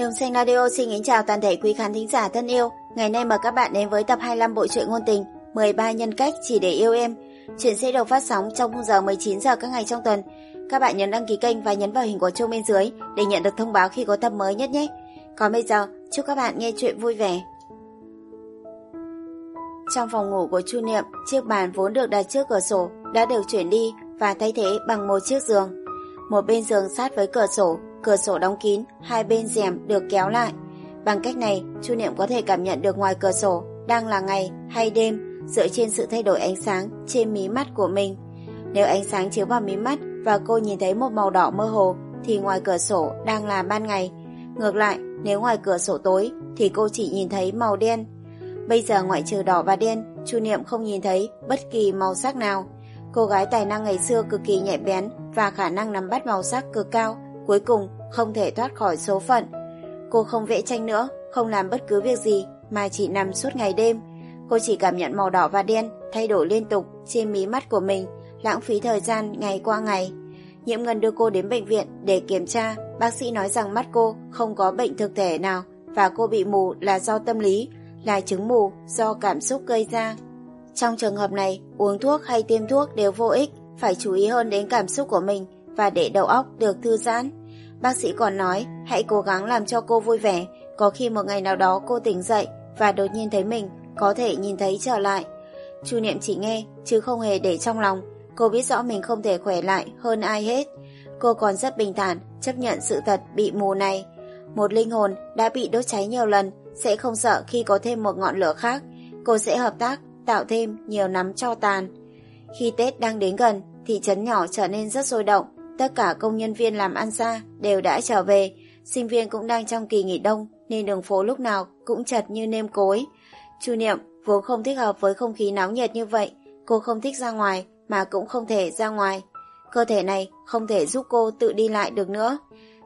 Đồng Xanh Radio xin kính chào toàn thể quý khán thính giả thân yêu. Ngày nay mời các bạn đến với tập 25 bộ truyện ngôn tình 13 nhân cách chỉ để yêu em. Chuyện sẽ được phát sóng trong khung giờ 19 giờ các ngày trong tuần. Các bạn nhấn đăng ký kênh và nhấn vào hình quả chuông bên dưới để nhận được thông báo khi có tập mới nhất nhé. Còn bây giờ, chúc các bạn nghe chuyện vui vẻ. Trong phòng ngủ của Chu Niệm, chiếc bàn vốn được đặt trước cửa sổ đã được chuyển đi và thay thế bằng một chiếc giường. Một bên giường sát với cửa sổ, cửa sổ đóng kín, hai bên rèm được kéo lại. Bằng cách này, Chu Niệm có thể cảm nhận được ngoài cửa sổ đang là ngày hay đêm dựa trên sự thay đổi ánh sáng trên mí mắt của mình. Nếu ánh sáng chiếu vào mí mắt và cô nhìn thấy một màu đỏ mơ hồ thì ngoài cửa sổ đang là ban ngày. Ngược lại, nếu ngoài cửa sổ tối thì cô chỉ nhìn thấy màu đen. Bây giờ ngoại trừ đỏ và đen, Chu Niệm không nhìn thấy bất kỳ màu sắc nào. Cô gái tài năng ngày xưa cực kỳ nhạy bén và khả năng nắm bắt màu sắc cực cao, cuối cùng không thể thoát khỏi số phận. Cô không vẽ tranh nữa, không làm bất cứ việc gì mà chỉ nằm suốt ngày đêm. Cô chỉ cảm nhận màu đỏ và đen thay đổi liên tục trên mí mắt của mình, lãng phí thời gian ngày qua ngày. Nhiễm Ngân đưa cô đến bệnh viện để kiểm tra, bác sĩ nói rằng mắt cô không có bệnh thực thể nào và cô bị mù là do tâm lý, là chứng mù do cảm xúc gây ra. Trong trường hợp này, uống thuốc hay tiêm thuốc đều vô ích, phải chú ý hơn đến cảm xúc của mình và để đầu óc được thư giãn. Bác sĩ còn nói, hãy cố gắng làm cho cô vui vẻ, có khi một ngày nào đó cô tỉnh dậy và đột nhiên thấy mình có thể nhìn thấy trở lại. Chu Niệm chỉ nghe, chứ không hề để trong lòng. Cô biết rõ mình không thể khỏe lại hơn ai hết. Cô còn rất bình thản, chấp nhận sự thật bị mù này. Một linh hồn đã bị đốt cháy nhiều lần, sẽ không sợ khi có thêm một ngọn lửa khác. Cô sẽ hợp tác, tạo thêm nhiều nắm cho tàn. Khi Tết đang đến gần, thị trấn nhỏ trở nên rất sôi động. Tất cả công nhân viên làm ăn xa đều đã trở về. Sinh viên cũng đang trong kỳ nghỉ đông, nên đường phố lúc nào cũng chật như nêm cối. Chu Niệm vốn không thích hợp với không khí náo nhiệt như vậy. Cô không thích ra ngoài, mà cũng không thể ra ngoài. Cơ thể này không thể giúp cô tự đi lại được nữa.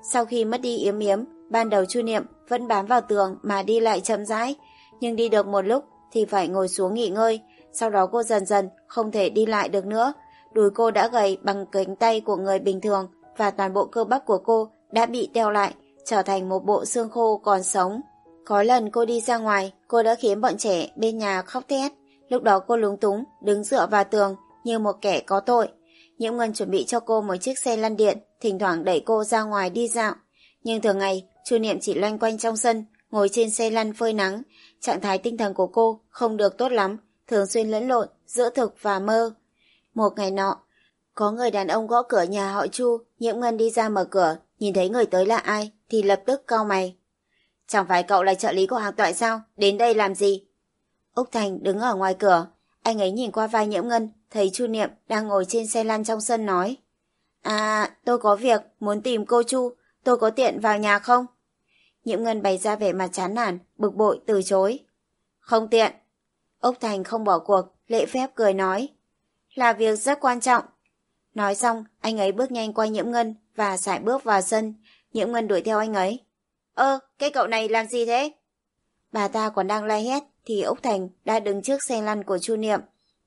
Sau khi mất đi yếm yếm, ban đầu Chu Niệm vẫn bám vào tường mà đi lại chậm rãi, nhưng đi được một lúc thì phải ngồi xuống nghỉ ngơi. Sau đó cô dần dần không thể đi lại được nữa. Đùi cô đã gầy bằng cánh tay của người bình thường và toàn bộ cơ bắp của cô đã bị teo lại, trở thành một bộ xương khô còn sống. Có lần cô đi ra ngoài, cô đã khiến bọn trẻ bên nhà khóc thét. Lúc đó cô lúng túng, đứng dựa vào tường như một kẻ có tội. Những Ngân chuẩn bị cho cô một chiếc xe lăn điện, thỉnh thoảng đẩy cô ra ngoài đi dạo. Nhưng thường ngày, Chu Niệm chỉ loanh quanh trong sân, ngồi trên xe lăn phơi nắng. Trạng thái tinh thần của cô không được tốt lắm, thường xuyên lẫn lộn giữa thực và mơ. Một ngày nọ, có người đàn ông gõ cửa nhà họ Chu, Nhiễm Ngân đi ra mở cửa, nhìn thấy người tới là ai, thì lập tức cau mày. Chẳng phải cậu là trợ lý của hàng toại sao? Đến đây làm gì? Úc Thành đứng ở ngoài cửa, anh ấy nhìn qua vai Nhiễm Ngân, thấy Chu Niệm đang ngồi trên xe lăn trong sân nói. À, tôi có việc, muốn tìm cô Chu, tôi có tiện vào nhà không? Nhiễm Ngân bày ra vẻ mặt chán nản, bực bội từ chối. Không tiện. Úc Thành không bỏ cuộc, lễ phép cười nói. Là việc rất quan trọng. Nói xong, anh ấy bước nhanh qua Nhiễm Ngân và sải bước vào sân. Nhiễm Ngân đuổi theo anh ấy. Ơ, cái cậu này làm gì thế? Bà ta còn đang la hét thì Úc Thành đã đứng trước xe lăn của Chu Niệm.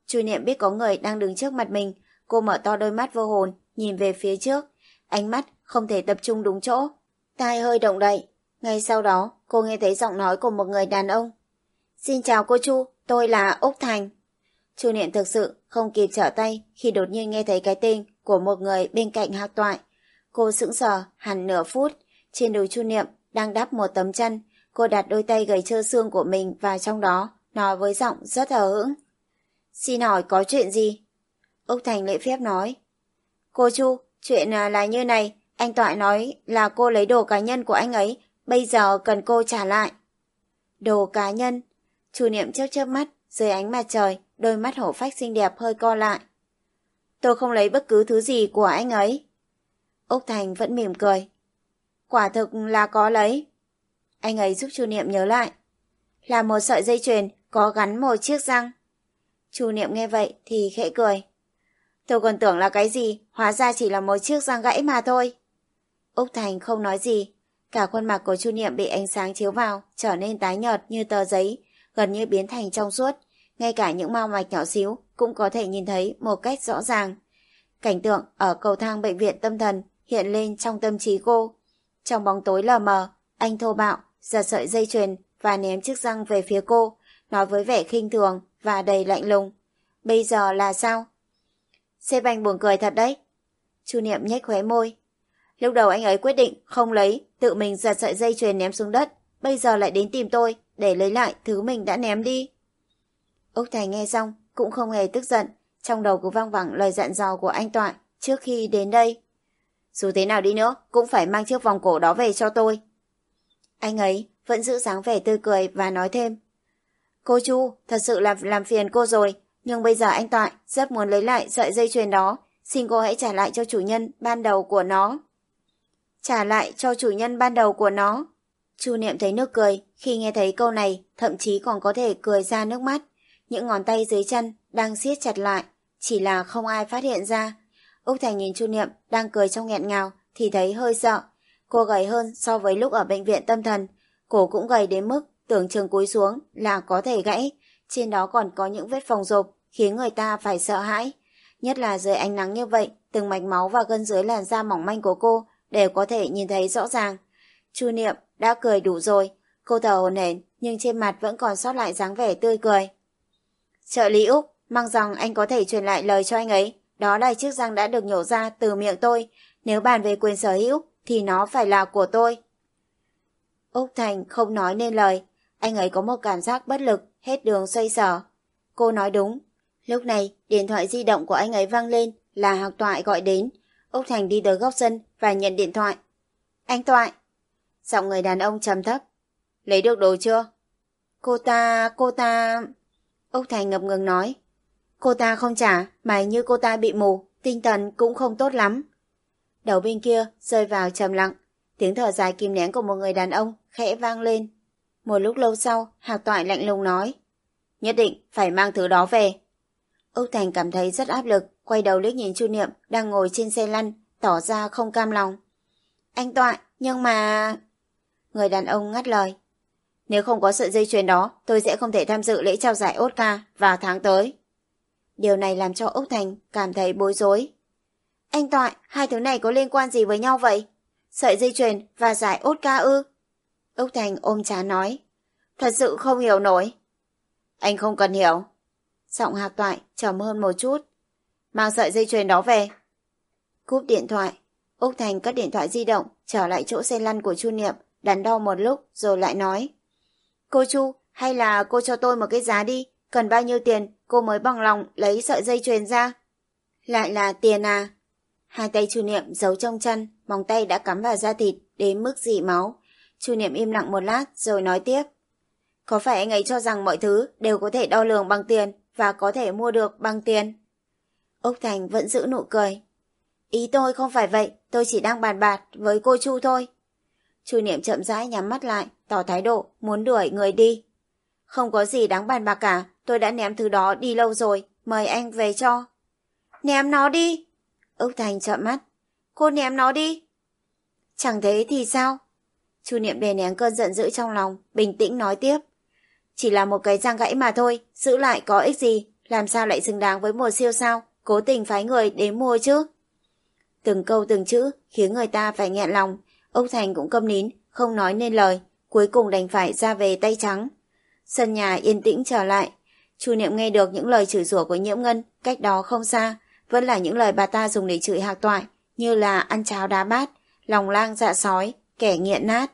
Chu Niệm biết có người đang đứng trước mặt mình, cô mở to đôi mắt vô hồn, nhìn về phía trước. Ánh mắt không thể tập trung đúng chỗ. Tai hơi động đậy. Ngay sau đó, cô nghe thấy giọng nói của một người đàn ông. Xin chào cô Chu, tôi là Úc Thành. Chu Niệm thực sự không kịp trở tay khi đột nhiên nghe thấy cái tên của một người bên cạnh hạc toại. Cô sững sờ hẳn nửa phút. Trên đùi Chu Niệm đang đắp một tấm chăn. Cô đặt đôi tay gầy trơ xương của mình vào trong đó, nói với giọng rất hờ hững. Xin hỏi có chuyện gì? Úc Thành lễ phép nói. Cô Chu, chuyện à, là như này, anh Toại nói là cô lấy đồ cá nhân của anh ấy, bây giờ cần cô trả lại. Đồ cá nhân? Chu Niệm chớp chớp mắt, dưới ánh mặt trời, đôi mắt hổ phách xinh đẹp hơi co lại. Tôi không lấy bất cứ thứ gì của anh ấy. Úc Thành vẫn mỉm cười. Quả thực là có lấy. Anh ấy giúp Chu Niệm nhớ lại. Là một sợi dây chuyền có gắn một chiếc răng. Chu Niệm nghe vậy thì khẽ cười. Tôi còn tưởng là cái gì, hóa ra chỉ là một chiếc răng gãy mà thôi. Úc Thành không nói gì. Cả khuôn mặt của Chu Niệm bị ánh sáng chiếu vào, trở nên tái nhợt như tờ giấy, gần như biến thành trong suốt. Ngay cả những mao mạch nhỏ xíu cũng có thể nhìn thấy một cách rõ ràng. Cảnh tượng ở cầu thang bệnh viện tâm thần hiện lên trong tâm trí cô. Trong bóng tối lờ mờ, Anh thô bạo, giật sợi dây chuyền và ném chiếc răng về phía cô, nói với vẻ khinh thường và đầy lạnh lùng. Bây giờ là sao? Xếp anh buồn cười thật đấy. Chu Niệm nhếch khóe môi. Lúc đầu anh ấy quyết định không lấy, tự mình giật sợi dây chuyền ném xuống đất, bây giờ lại đến tìm tôi để lấy lại thứ mình đã ném đi. Úc Thành nghe xong cũng không hề tức giận, trong đầu cứ vang vẳng lời dặn dò của anh Toại trước khi đến đây. Dù thế nào đi nữa, cũng phải mang chiếc vòng cổ đó về cho tôi. Anh ấy vẫn giữ dáng vẻ tươi cười và nói thêm. Cô Chu, thật sự là làm phiền cô rồi, nhưng bây giờ anh Toại rất muốn lấy lại sợi dây chuyền đó, xin cô hãy trả lại cho chủ nhân ban đầu của nó. Trả lại cho chủ nhân ban đầu của nó. Chu Niệm thấy nước cười, khi nghe thấy câu này, thậm chí còn có thể cười ra nước mắt. Những ngón tay dưới chân đang siết chặt lại, chỉ là không ai phát hiện ra. Úc Thành nhìn Chu Niệm đang cười trong nghẹn ngào thì thấy hơi sợ. Cô gầy hơn so với lúc ở bệnh viện tâm thần. Cổ cũng gầy đến mức tưởng chừng cúi xuống là có thể gãy. Trên đó còn có những vết phòng rộp khiến người ta phải sợ hãi. Nhất là dưới ánh nắng như vậy, từng mạch máu và gân dưới làn da mỏng manh của cô đều có thể nhìn thấy rõ ràng. Chu Niệm đã cười đủ rồi. Cô thở hồn hển nhưng trên mặt vẫn còn sót lại dáng vẻ tươi cười. Trợ lý Úc, mong rằng anh có thể truyền lại lời cho anh ấy. Đó là chiếc răng đã được nhổ ra từ miệng tôi. Nếu bàn về quyền sở hữu, thì nó phải là của tôi. Úc Thành không nói nên lời. Anh ấy có một cảm giác bất lực, hết đường xoay sở. Cô nói đúng. Lúc này, điện thoại di động của anh ấy vang lên là học toại gọi đến. Úc Thành đi tới góc sân và nhận điện thoại. Anh Toại. Giọng người đàn ông trầm thấp. Lấy được đồ chưa? Cô ta, cô ta... Úc Thành ngập ngừng nói. Cô ta không trả, mà như cô ta bị mù, tinh thần cũng không tốt lắm. Đầu bên kia rơi vào trầm lặng, tiếng thở dài kìm nén của một người đàn ông khẽ vang lên. Một lúc lâu sau, Hạc Toại lạnh lùng nói. Nhất định phải mang thứ đó về. Úc Thành cảm thấy rất áp lực, quay đầu liếc nhìn Chu Niệm đang ngồi trên xe lăn, tỏ ra không cam lòng. Anh Toại, nhưng mà... Người đàn ông ngắt lời. Nếu không có sợi dây chuyền đó, tôi sẽ không thể tham dự lễ trao giải Oscar vào tháng tới. Điều này làm cho Úc Thành cảm thấy bối rối. Anh Toại, hai thứ này có liên quan gì với nhau vậy? Sợi dây chuyền và giải Oscar ư? Úc Thành ôm chán nói. Thật sự không hiểu nổi. Anh không cần hiểu. Giọng hạc toại trầm hơn một chút. Mang sợi dây chuyền đó về. Cúp điện thoại. Úc Thành cất điện thoại di động, trở lại chỗ xe lăn của Chu Niệm, đắn đo một lúc rồi lại nói. Cô Chu, hay là cô cho tôi một cái giá đi, cần bao nhiêu tiền cô mới bằng lòng lấy sợi dây chuyền ra? Lại là tiền à? Hai tay Chu Niệm giấu trong chân, móng tay đã cắm vào da thịt đến mức dị máu. Chu Niệm im lặng một lát rồi nói tiếp. Có phải anh ấy cho rằng mọi thứ đều có thể đo lường bằng tiền và có thể mua được bằng tiền? Úc Thành vẫn giữ nụ cười. Ý tôi không phải vậy, tôi chỉ đang bàn bạc với cô Chu thôi. Chu Niệm chậm rãi nhắm mắt lại, tỏ thái độ muốn đuổi người đi. Không có gì đáng bàn bạc cả, tôi đã ném thứ đó đi lâu rồi, mời anh về cho. Ném nó đi! Úc Thành trợn mắt. Cô ném nó đi! Chẳng thế thì sao? Chu Niệm đè nén cơn giận dữ trong lòng, bình tĩnh nói tiếp. Chỉ là một cái răng gãy mà thôi, giữ lại có ích gì, làm sao lại xứng đáng với một siêu sao, cố tình phái người đến mua chứ? Từng câu từng chữ khiến người ta phải nghẹn lòng, Ông Thành cũng câm nín, không nói nên lời, cuối cùng đành phải ra về tay trắng. Sân nhà yên tĩnh trở lại, Chu Niệm nghe được những lời chửi rủa của Nhiễm Ngân cách đó không xa, vẫn là những lời bà ta dùng để chửi Hạc Toại, như là ăn cháo đá bát, lòng lang dạ sói, kẻ nghiện nát.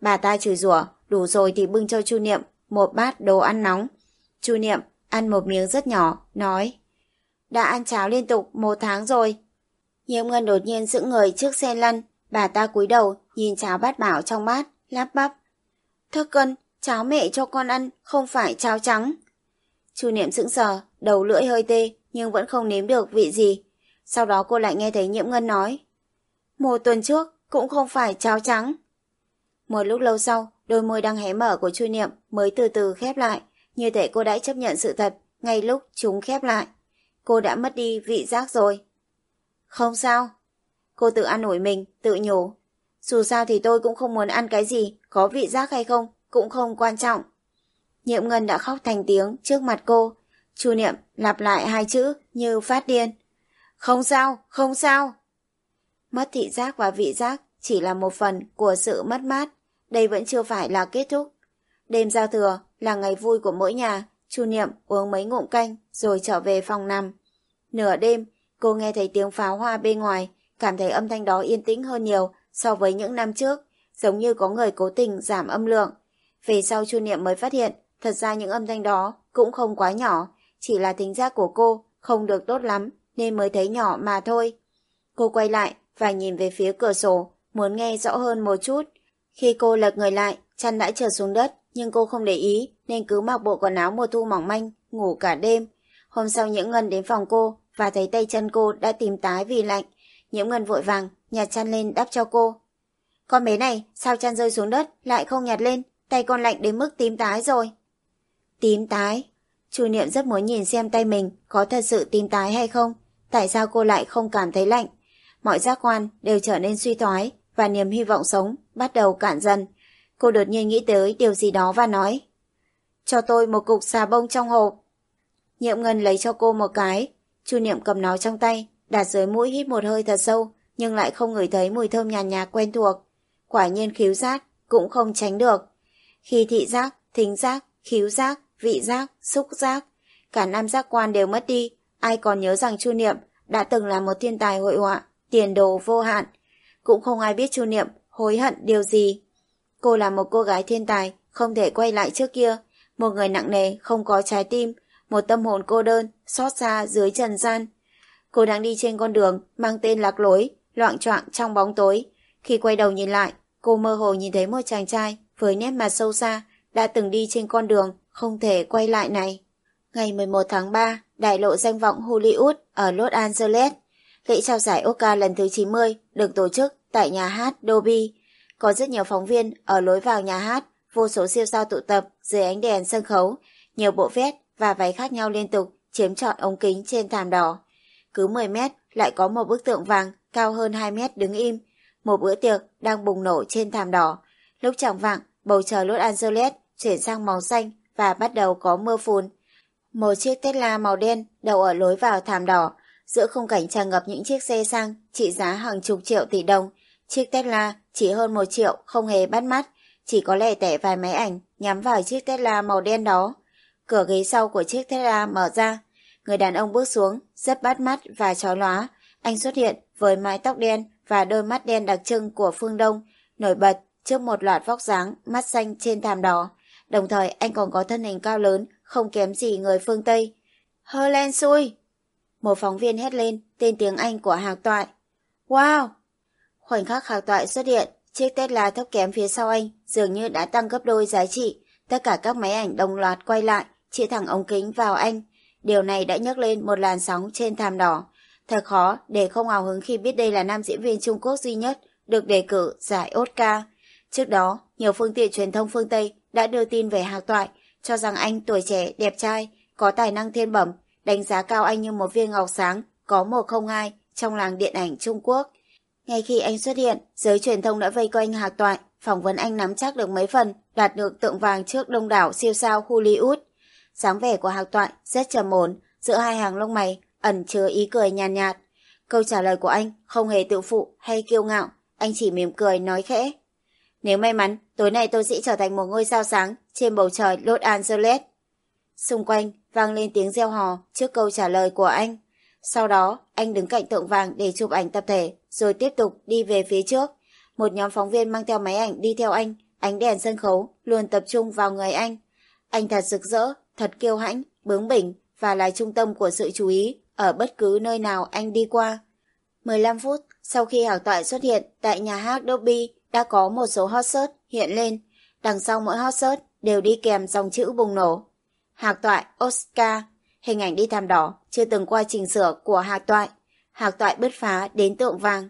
Bà ta chửi rủa, đủ rồi thì bưng cho Chu Niệm một bát đồ ăn nóng. Chu Niệm ăn một miếng rất nhỏ, nói: "Đã ăn cháo liên tục một tháng rồi." Nhiễm Ngân đột nhiên giữ người trước xe lăn, bà ta cúi đầu nhìn cháo bát bảo trong bát, lắp bắp: "Thất cân, cháo mẹ cho con ăn không phải cháo trắng." Chu Niệm sững sờ, đầu lưỡi hơi tê nhưng vẫn không nếm được vị gì. Sau đó cô lại nghe thấy Nhiễm Ngân nói: "Một tuần trước cũng không phải cháo trắng." Một lúc lâu sau, đôi môi đang hé mở của Chu Niệm mới từ từ khép lại, như thể cô đã chấp nhận sự thật ngay lúc chúng khép lại. Cô đã mất đi vị giác rồi. Không sao. Cô tự ăn ủi mình, tự nhủ. Dù sao thì tôi cũng không muốn ăn cái gì, có vị giác hay không, cũng không quan trọng. Nhiệm Ngân đã khóc thành tiếng trước mặt cô. Chu Niệm lặp lại hai chữ như phát điên. Không sao, không sao. Mất thị giác và vị giác chỉ là một phần của sự mất mát, đây vẫn chưa phải là kết thúc. Đêm giao thừa là ngày vui của mỗi nhà, Chu Niệm uống mấy ngụm canh rồi trở về phòng nằm. Nửa đêm, cô nghe thấy tiếng pháo hoa bên ngoài, cảm thấy âm thanh đó yên tĩnh hơn nhiều so với những năm trước, giống như có người cố tình giảm âm lượng. Về sau Chu Niệm mới phát hiện, thật ra những âm thanh đó cũng không quá nhỏ, chỉ là thính giác của cô không được tốt lắm nên mới thấy nhỏ mà thôi. Cô quay lại và nhìn về phía cửa sổ, muốn nghe rõ hơn một chút. Khi cô lật người lại, chăn đã trượt xuống đất, nhưng cô không để ý nên cứ mặc bộ quần áo mùa thu mỏng manh, ngủ cả đêm. Hôm sau những Ngân đến phòng cô và thấy tay chân cô đã tím tái vì lạnh. Nhiễm Ngân vội vàng nhặt chăn lên đắp cho cô. Con bé này sao chăn rơi xuống đất lại không nhặt lên, tay con lạnh đến mức tím tái rồi. Tím tái? Chu Niệm rất muốn nhìn xem tay mình có thật sự tím tái hay không. Tại sao cô lại không cảm thấy lạnh? Mọi giác quan đều trở nên suy thoái và niềm hy vọng sống bắt đầu cạn dần. Cô đột nhiên nghĩ tới điều gì đó và nói Cho tôi một cục xà bông trong hộp. Nhiệm Ngân lấy cho cô một cái. Chu Niệm cầm nó trong tay, đặt dưới mũi hít một hơi thật sâu, nhưng lại không ngửi thấy mùi thơm nhàn nhạt, nhạt quen thuộc. Quả nhiên khiếu giác cũng không tránh được. Khi thị giác, thính giác, khiếu giác, vị giác, xúc giác, cả năm giác quan đều mất đi, ai còn nhớ rằng Chu Niệm đã từng là một thiên tài hội họa, tiền đồ vô hạn. Cũng không ai biết Chu Niệm hối hận điều gì. Cô là một cô gái thiên tài, không thể quay lại trước kia. Một người nặng nề, không có trái tim, một tâm hồn cô đơn, xót xa dưới trần gian. Cô đang đi trên con đường, mang tên lạc lối, loạn choạng trong bóng tối. Khi quay đầu nhìn lại, cô mơ hồ nhìn thấy một chàng trai với nét mặt sâu xa, đã từng đi trên con đường, không thể quay lại này. Ngày 11 tháng 3, đại lộ danh vọng Hollywood ở Los Angeles. Lễ trao giải Oscar lần thứ 90 được tổ chức tại nhà hát Dolby. Có rất nhiều phóng viên ở lối vào nhà hát, vô số siêu sao tụ tập dưới ánh đèn sân khấu, nhiều bộ vest và váy khác nhau liên tục chiếm trọn ống kính trên thảm đỏ. Cứ 10 mét lại có một bức tượng vàng cao hơn 2 mét đứng im. Một bữa tiệc đang bùng nổ trên thảm đỏ. Lúc chẳng vạng, bầu trời Los Angeles chuyển sang màu xanh và bắt đầu có mưa phùn. Một chiếc Tesla màu đen đậu ở lối vào thảm đỏ, giữa khung cảnh tràn ngập những chiếc xe sang trị giá hàng chục triệu tỷ đồng. Chiếc Tesla chỉ hơn một triệu không hề bắt mắt, chỉ có lẻ tẻ vài máy ảnh nhắm vào chiếc Tesla màu đen đó. Cửa ghế sau của chiếc Tesla mở ra, người đàn ông bước xuống, rất bắt mắt và chói lóa. Anh xuất hiện với mái tóc đen và đôi mắt đen đặc trưng của phương Đông, nổi bật trước một loạt vóc dáng mắt xanh trên thảm đỏ. Đồng thời anh còn có thân hình cao lớn, không kém gì người phương Tây. Hơ len xui! Một phóng viên hét lên tên tiếng Anh của hạc toại. Wow! Khoảnh khắc hạc toại xuất hiện, chiếc Tesla thấp kém phía sau anh dường như đã tăng gấp đôi giá trị. Tất cả các máy ảnh đồng loạt quay lại, chĩa thẳng ống kính vào anh. Điều này đã nhấc lên một làn sóng trên thảm đỏ. Thật khó để không hào hứng khi biết đây là nam diễn viên Trung Quốc duy nhất được đề cử giải Oscar. Trước đó, nhiều phương tiện truyền thông phương Tây đã đưa tin về Hạc Toại, cho rằng anh tuổi trẻ, đẹp trai, có tài năng thiên bẩm, đánh giá cao anh như một viên ngọc sáng, có một không ai trong làng điện ảnh Trung Quốc. Ngay khi anh xuất hiện, giới truyền thông đã vây quanh Hạc Toại, phỏng vấn anh nắm chắc được mấy phần, đạt được tượng vàng trước đông đảo siêu sao Hollywood dáng vẻ của Hạc Toại rất trầm ổn, giữa hai hàng lông mày ẩn chứa ý cười nhàn nhạt, nhạt. Câu trả lời của anh không hề tự phụ hay kiêu ngạo, anh chỉ mỉm cười nói khẽ. Nếu may mắn, tối nay tôi sẽ trở thành một ngôi sao sáng trên bầu trời Los Angeles. Xung quanh vang lên tiếng reo hò trước câu trả lời của anh. Sau đó, anh đứng cạnh tượng vàng để chụp ảnh tập thể, rồi tiếp tục đi về phía trước. Một nhóm phóng viên mang theo máy ảnh đi theo anh, ánh đèn sân khấu luôn tập trung vào người anh. Anh thật rực rỡ, thật kiêu hãnh, bướng bỉnh và là trung tâm của sự chú ý ở bất cứ nơi nào anh đi qua. 15 phút sau khi hảo toại xuất hiện tại nhà hát Dobby đã có một số hot search hiện lên. Đằng sau mỗi hot search đều đi kèm dòng chữ bùng nổ. Hạc toại Oscar, hình ảnh đi thảm đỏ, chưa từng qua chỉnh sửa của hạc toại. Hạc toại bứt phá đến tượng vàng.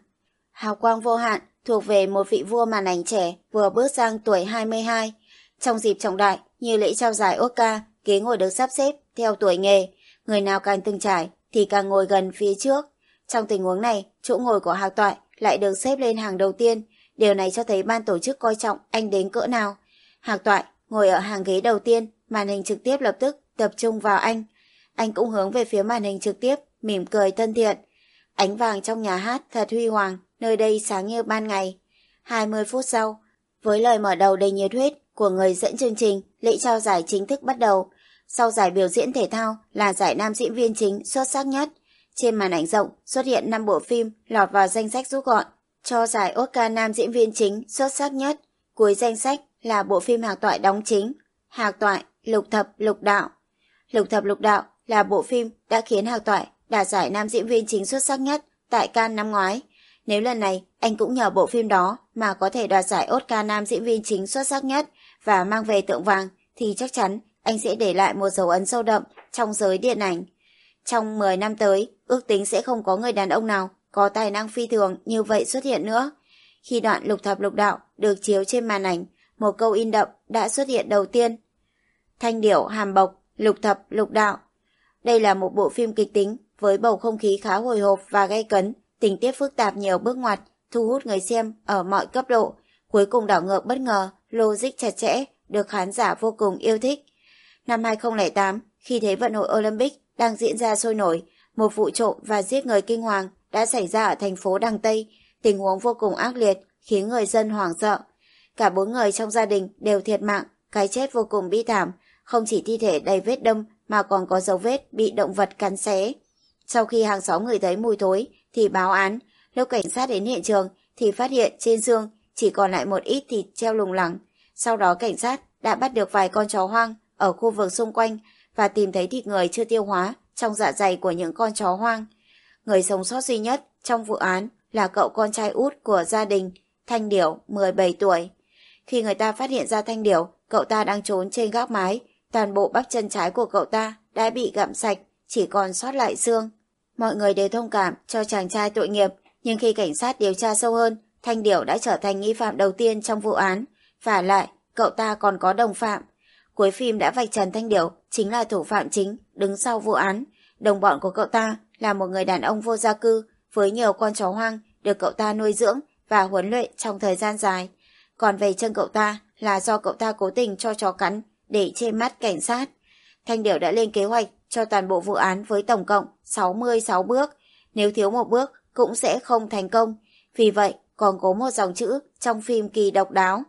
Hào quang vô hạn thuộc về một vị vua màn ảnh trẻ vừa bước sang tuổi 22. Trong dịp trọng đại như lễ trao giải Oscar, ghế ngồi được sắp xếp theo tuổi nghề. Người nào càng từng trải thì càng ngồi gần phía trước. Trong tình huống này, chỗ ngồi của hạc toại lại được xếp lên hàng đầu tiên Điều này cho thấy ban tổ chức coi trọng anh đến cỡ nào. Hạc toại ngồi ở hàng ghế đầu tiên, màn hình trực tiếp lập tức tập trung vào anh. Anh cũng hướng về phía màn hình trực tiếp, mỉm cười thân thiện. Ánh vàng trong nhà hát thật huy hoàng, nơi đây sáng như ban ngày. 20 phút sau, Với lời mở đầu đầy nhiệt huyết của người dẫn chương trình, lễ trao giải chính thức bắt đầu. Sau giải biểu diễn thể thao là giải nam diễn viên chính xuất sắc nhất. Trên màn ảnh rộng xuất hiện 5 bộ phim lọt vào danh sách rút gọn cho giải Oscar nam diễn viên chính xuất sắc nhất. Cuối danh sách là bộ phim Hạc Toại đóng chính. Hạc Toại, Lục Thập, Lục Đạo. Lục Thập Lục Đạo là bộ phim đã khiến Hạc Toại đạt giải nam diễn viên chính xuất sắc nhất tại Cannes năm ngoái. Nếu lần này anh cũng nhờ bộ phim đó mà có thể đoạt giải Oscar nam diễn viên chính xuất sắc nhất và mang về tượng vàng thì chắc chắn anh sẽ để lại một dấu ấn sâu đậm trong giới điện ảnh. Trong 10 năm tới, ước tính sẽ không có người đàn ông nào có tài năng phi thường như vậy xuất hiện nữa. Khi đoạn lục thập lục đạo được chiếu trên màn ảnh, một câu in đậm đã xuất hiện đầu tiên. Thanh điểu hàm bộc, lục thập lục đạo. Đây là một bộ phim kịch tính với bầu không khí khá hồi hộp và gay cấn, tình tiết phức tạp nhiều bước ngoặt, thu hút người xem ở mọi cấp độ, cuối cùng đảo ngược bất ngờ, logic chặt chẽ, được khán giả vô cùng yêu thích. Năm 2008, khi Thế vận hội Olympic đang diễn ra sôi nổi, một vụ trộm và giết người kinh hoàng đã xảy ra ở thành phố Đăng Tây, tình huống vô cùng ác liệt, khiến người dân hoảng sợ. Cả bốn người trong gia đình đều thiệt mạng, cái chết vô cùng bi thảm, không chỉ thi thể đầy vết đâm mà còn có dấu vết bị động vật cắn xé. Sau khi hàng xóm người thấy mùi thối thì báo án, lúc cảnh sát đến hiện trường thì phát hiện trên xương chỉ còn lại một ít thịt treo lủng lẳng. Sau đó cảnh sát đã bắt được vài con chó hoang ở khu vực xung quanh và tìm thấy thịt người chưa tiêu hóa trong dạ dày của những con chó hoang. Người sống sót duy nhất trong vụ án là cậu con trai út của gia đình, Thanh Điểu, 17 tuổi. Khi người ta phát hiện ra Thanh Điểu, cậu ta đang trốn trên gác mái, toàn bộ bắp chân trái của cậu ta đã bị gặm sạch, chỉ còn sót lại xương. Mọi người đều thông cảm cho chàng trai tội nghiệp, nhưng khi cảnh sát điều tra sâu hơn, Thanh Điểu đã trở thành nghi phạm đầu tiên trong vụ án. Và lại, cậu ta còn có đồng phạm. Cuối phim đã vạch trần Thanh Điểu chính là thủ phạm chính đứng sau vụ án. Đồng bọn của cậu ta là một người đàn ông vô gia cư với nhiều con chó hoang được cậu ta nuôi dưỡng và huấn luyện trong thời gian dài. Còn về chân cậu ta là do cậu ta cố tình cho chó cắn để che mắt cảnh sát. Thanh Điểu đã lên kế hoạch cho toàn bộ vụ án với tổng cộng 66 bước. Nếu thiếu một bước cũng sẽ không thành công. Vì vậy, còn có một dòng chữ trong phim kỳ độc đáo.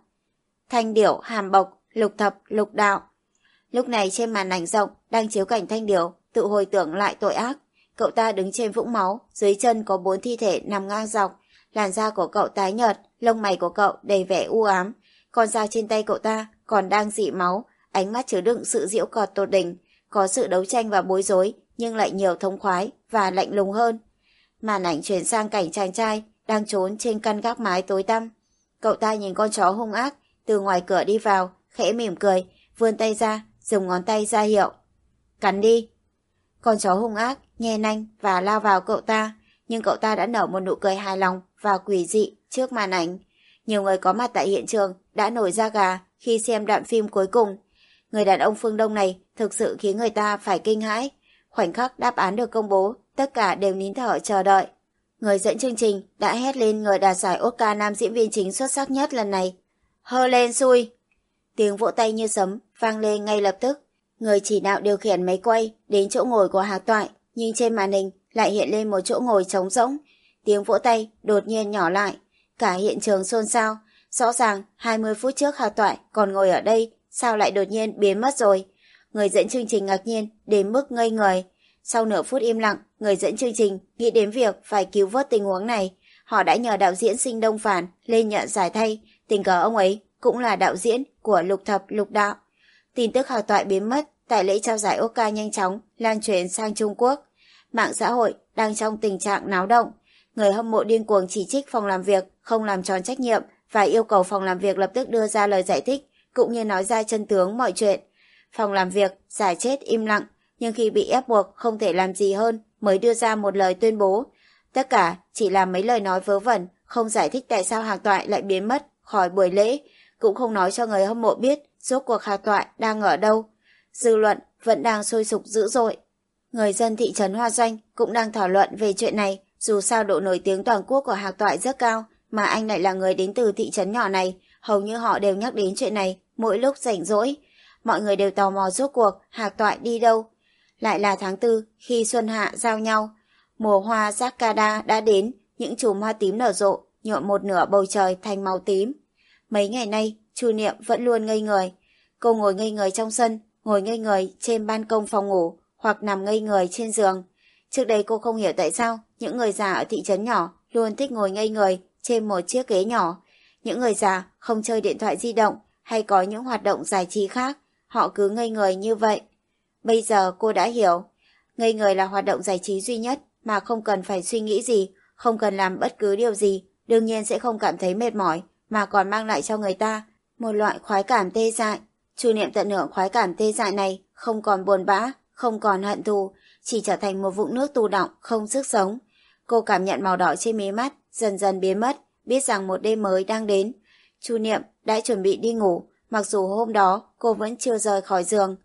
Thanh Điểu hàm bộc, lục thập, lục đạo. Lúc này trên màn ảnh rộng đang chiếu cảnh Thanh Điểu tự hồi tưởng lại tội ác. Cậu ta đứng trên vũng máu, dưới chân có bốn thi thể nằm ngang dọc. Làn da của cậu tái nhợt, lông mày của cậu đầy vẻ u ám. Con dao trên tay cậu ta còn đang dị máu, ánh mắt chứa đựng sự diễu cọt tột đỉnh. Có sự đấu tranh và bối rối, nhưng lại nhiều thông khoái và lạnh lùng hơn. Màn ảnh chuyển sang cảnh chàng trai đang trốn trên căn gác mái tối tăm. Cậu ta nhìn con chó hung ác từ ngoài cửa đi vào, khẽ mỉm cười, vươn tay ra, dùng ngón tay ra hiệu. Cắn đi. Con chó hung ác, nhe nanh và lao vào cậu ta, nhưng cậu ta đã nở một nụ cười hài lòng và quỷ dị trước màn ảnh. Nhiều người có mặt tại hiện trường đã nổi da gà khi xem đoạn phim cuối cùng. Người đàn ông phương Đông này thực sự khiến người ta phải kinh hãi. Khoảnh khắc đáp án được công bố, tất cả đều nín thở chờ đợi. Người dẫn chương trình đã hét lên người đạt giải Oscar nam diễn viên chính xuất sắc nhất lần này. Hơ lên xui! Tiếng vỗ tay như sấm vang lên ngay lập tức. Người chỉ đạo điều khiển máy quay đến chỗ ngồi của Hạc Toại, nhưng trên màn hình lại hiện lên một chỗ ngồi trống rỗng. Tiếng vỗ tay đột nhiên nhỏ lại. Cả hiện trường xôn xao. Rõ ràng 20 phút trước Hạc Toại còn ngồi ở đây, sao lại đột nhiên biến mất rồi? Người dẫn chương trình ngạc nhiên đến mức ngây người. Sau nửa phút im lặng, người dẫn chương trình nghĩ đến việc phải cứu vớt tình huống này. Họ đã nhờ đạo diễn sinh đông phản lên nhận giải thay. Tình cờ ông ấy cũng là đạo diễn của lục thập lục đạo. Tin tức hào Toại biến mất tại lễ trao giải Oscar nhanh chóng lan truyền sang Trung Quốc. Mạng xã hội đang trong tình trạng náo động. Người hâm mộ điên cuồng chỉ trích phòng làm việc không làm tròn trách nhiệm và yêu cầu phòng làm việc lập tức đưa ra lời giải thích cũng như nói ra chân tướng mọi chuyện. Phòng làm việc giải chết im lặng nhưng khi bị ép buộc không thể làm gì hơn mới đưa ra một lời tuyên bố. Tất cả chỉ là mấy lời nói vớ vẩn, không giải thích tại sao hàng Toại lại biến mất khỏi buổi lễ, cũng không nói cho người hâm mộ biết rốt cuộc Hà Toại đang ở đâu. Dư luận vẫn đang sôi sục dữ dội. Người dân thị trấn Hoa Doanh cũng đang thảo luận về chuyện này, dù sao độ nổi tiếng toàn quốc của Hạc Toại rất cao, mà anh lại là người đến từ thị trấn nhỏ này, hầu như họ đều nhắc đến chuyện này mỗi lúc rảnh rỗi. Mọi người đều tò mò rốt cuộc Hạc Toại đi đâu. Lại là tháng tư khi xuân hạ giao nhau, mùa hoa Zakada đã đến, những chùm hoa tím nở rộ, nhuộm một nửa bầu trời thành màu tím. Mấy ngày nay, Chu Niệm vẫn luôn ngây người. Cô ngồi ngây người trong sân, ngồi ngây người trên ban công phòng ngủ, hoặc nằm ngây người trên giường. Trước đây cô không hiểu tại sao những người già ở thị trấn nhỏ luôn thích ngồi ngây người trên một chiếc ghế nhỏ. Những người già không chơi điện thoại di động hay có những hoạt động giải trí khác, họ cứ ngây người như vậy. Bây giờ cô đã hiểu, ngây người là hoạt động giải trí duy nhất mà không cần phải suy nghĩ gì, không cần làm bất cứ điều gì, đương nhiên sẽ không cảm thấy mệt mỏi, mà còn mang lại cho người ta một loại khoái cảm tê dại. Chu niệm tận hưởng khoái cảm tê dại này, không còn buồn bã, không còn hận thù, chỉ trở thành một vũng nước tù động, không sức sống. Cô cảm nhận màu đỏ trên mí mắt, dần dần biến mất, biết rằng một đêm mới đang đến. Chu Niệm đã chuẩn bị đi ngủ, mặc dù hôm đó cô vẫn chưa rời khỏi giường.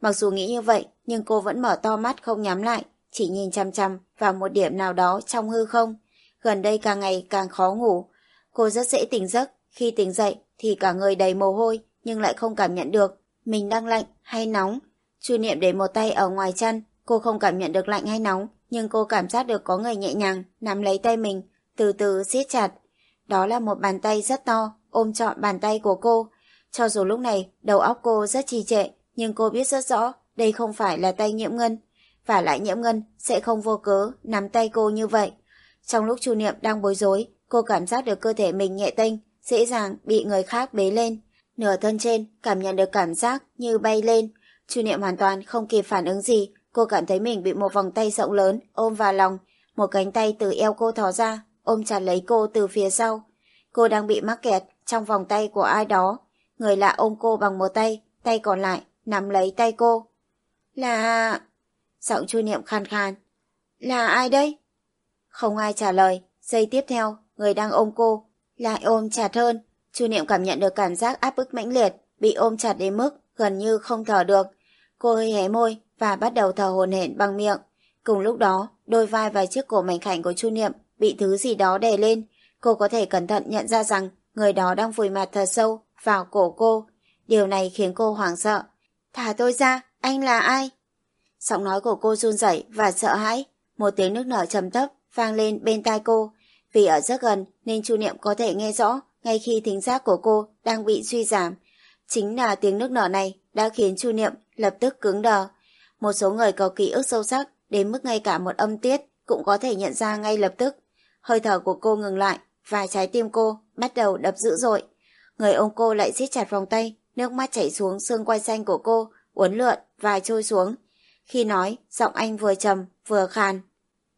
Mặc dù nghĩ như vậy, nhưng cô vẫn mở to mắt không nhắm lại, chỉ nhìn chăm chăm vào một điểm nào đó trong hư không. Gần đây càng ngày càng khó ngủ. Cô rất dễ tỉnh giấc, khi tỉnh dậy thì cả người đầy mồ hôi, nhưng lại không cảm nhận được mình đang lạnh hay nóng. Chu Niệm để một tay ở ngoài chăn, cô không cảm nhận được lạnh hay nóng, nhưng cô cảm giác được có người nhẹ nhàng nắm lấy tay mình, từ từ siết chặt. Đó là một bàn tay rất to, ôm trọn bàn tay của cô. Cho dù lúc này đầu óc cô rất trì trệ, nhưng cô biết rất rõ đây không phải là tay nhiễm ngân. Và lại nhiễm ngân sẽ không vô cớ nắm tay cô như vậy. Trong lúc Chu Niệm đang bối rối, cô cảm giác được cơ thể mình nhẹ tênh, dễ dàng bị người khác bế lên. Nửa thân trên cảm nhận được cảm giác như bay lên. Chu Niệm hoàn toàn không kịp phản ứng gì, cô cảm thấy mình bị một vòng tay rộng lớn ôm vào lòng. Một cánh tay từ eo cô thò ra, ôm chặt lấy cô từ phía sau. Cô đang bị mắc kẹt trong vòng tay của ai đó. Người lạ ôm cô bằng một tay, tay còn lại nắm lấy tay cô. Là... Giọng chu niệm khan khan. Là ai đây? Không ai trả lời. Giây tiếp theo, người đang ôm cô lại ôm chặt hơn. Chu niệm cảm nhận được cảm giác áp bức mãnh liệt, bị ôm chặt đến mức gần như không thở được. Cô hơi hé môi và bắt đầu thở hồn hển bằng miệng. Cùng lúc đó, đôi vai và chiếc cổ mảnh khảnh của Chu Niệm bị thứ gì đó đè lên. Cô có thể cẩn thận nhận ra rằng người đó đang vùi mặt thật sâu vào cổ cô. Điều này khiến cô hoảng sợ. Thả tôi ra, anh là ai? Giọng nói của cô run rẩy và sợ hãi. Một tiếng nước nở trầm thấp vang lên bên tai cô. Vì ở rất gần nên Chu Niệm có thể nghe rõ ngay khi thính giác của cô đang bị suy giảm. Chính là tiếng nước nở này đã khiến Chu Niệm lập tức cứng đờ. Một số người có ký ức sâu sắc đến mức ngay cả một âm tiết cũng có thể nhận ra ngay lập tức. Hơi thở của cô ngừng lại và trái tim cô bắt đầu đập dữ dội. Người ông cô lại siết chặt vòng tay, nước mắt chảy xuống xương quai xanh của cô, uốn lượn và trôi xuống. Khi nói, giọng anh vừa trầm vừa khàn.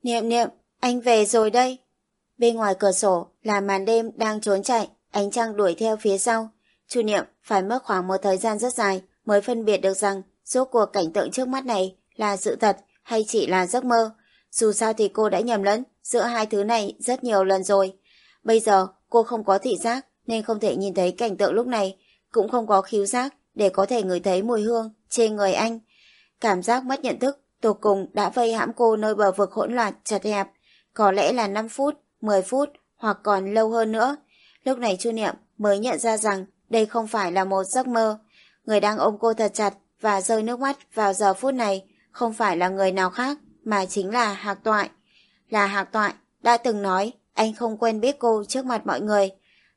Niệm niệm, anh về rồi đây. Bên ngoài cửa sổ là màn đêm đang trốn chạy, ánh trăng đuổi theo phía sau. Chu Niệm phải mất khoảng một thời gian rất dài mới phân biệt được rằng rốt cuộc cảnh tượng trước mắt này là sự thật hay chỉ là giấc mơ. Dù sao thì cô đã nhầm lẫn giữa hai thứ này rất nhiều lần rồi. Bây giờ cô không có thị giác nên không thể nhìn thấy cảnh tượng lúc này, cũng không có khiếu giác để có thể ngửi thấy mùi hương trên người anh. Cảm giác mất nhận thức tột cùng đã vây hãm cô nơi bờ vực hỗn loạn chật hẹp, có lẽ là 5 phút, 10 phút hoặc còn lâu hơn nữa. Lúc này Chu Niệm mới nhận ra rằng đây không phải là một giấc mơ. Người đang ôm cô thật chặt và rơi nước mắt vào giờ phút này không phải là người nào khác, mà chính là Hạc Toại. Là Hạc Toại đã từng nói anh không quen biết cô trước mặt mọi người.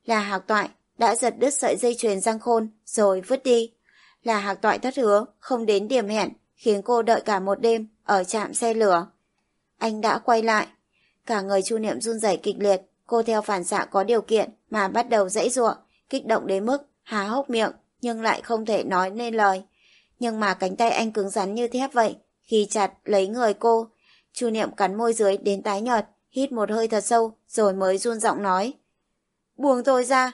Là Hạc Toại đã giật đứt sợi dây chuyền răng khôn rồi vứt đi. Là Hạc Toại thất hứa không đến điểm hẹn khiến cô đợi cả một đêm ở trạm xe lửa. Anh đã quay lại. Cả người chu niệm run rẩy kịch liệt, cô theo phản xạ có điều kiện mà bắt đầu dãy ruộng, kích động đến mức há hốc miệng nhưng lại không thể nói nên lời. Nhưng mà cánh tay anh cứng rắn như thép vậy, khi chặt lấy người cô. Chu Niệm cắn môi dưới đến tái nhợt, hít một hơi thật sâu rồi mới run giọng nói. Buông tôi ra.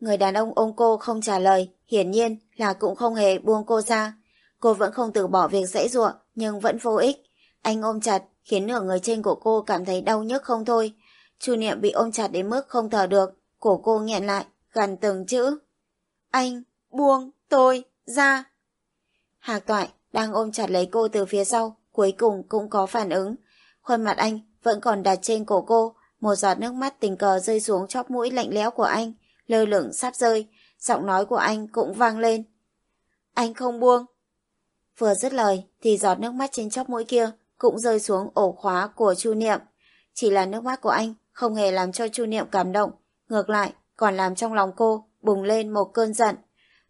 Người đàn ông ôm cô không trả lời, hiển nhiên là cũng không hề buông cô ra. Cô vẫn không từ bỏ việc dãy ruộng, nhưng vẫn vô ích. Anh ôm chặt, khiến nửa người trên của cô cảm thấy đau nhức không thôi. Chu Niệm bị ôm chặt đến mức không thở được, cổ cô nghẹn lại, gần từng chữ. Anh, buông, tôi, ra. Hạc toại đang ôm chặt lấy cô từ phía sau, cuối cùng cũng có phản ứng. Khuôn mặt anh vẫn còn đặt trên cổ cô, một giọt nước mắt tình cờ rơi xuống chóp mũi lạnh lẽo của anh, lơ lửng sắp rơi, giọng nói của anh cũng vang lên. Anh không buông. Vừa dứt lời thì giọt nước mắt trên chóp mũi kia cũng rơi xuống ổ khóa của Chu Niệm. Chỉ là nước mắt của anh không hề làm cho Chu Niệm cảm động, ngược lại còn làm trong lòng cô bùng lên một cơn giận.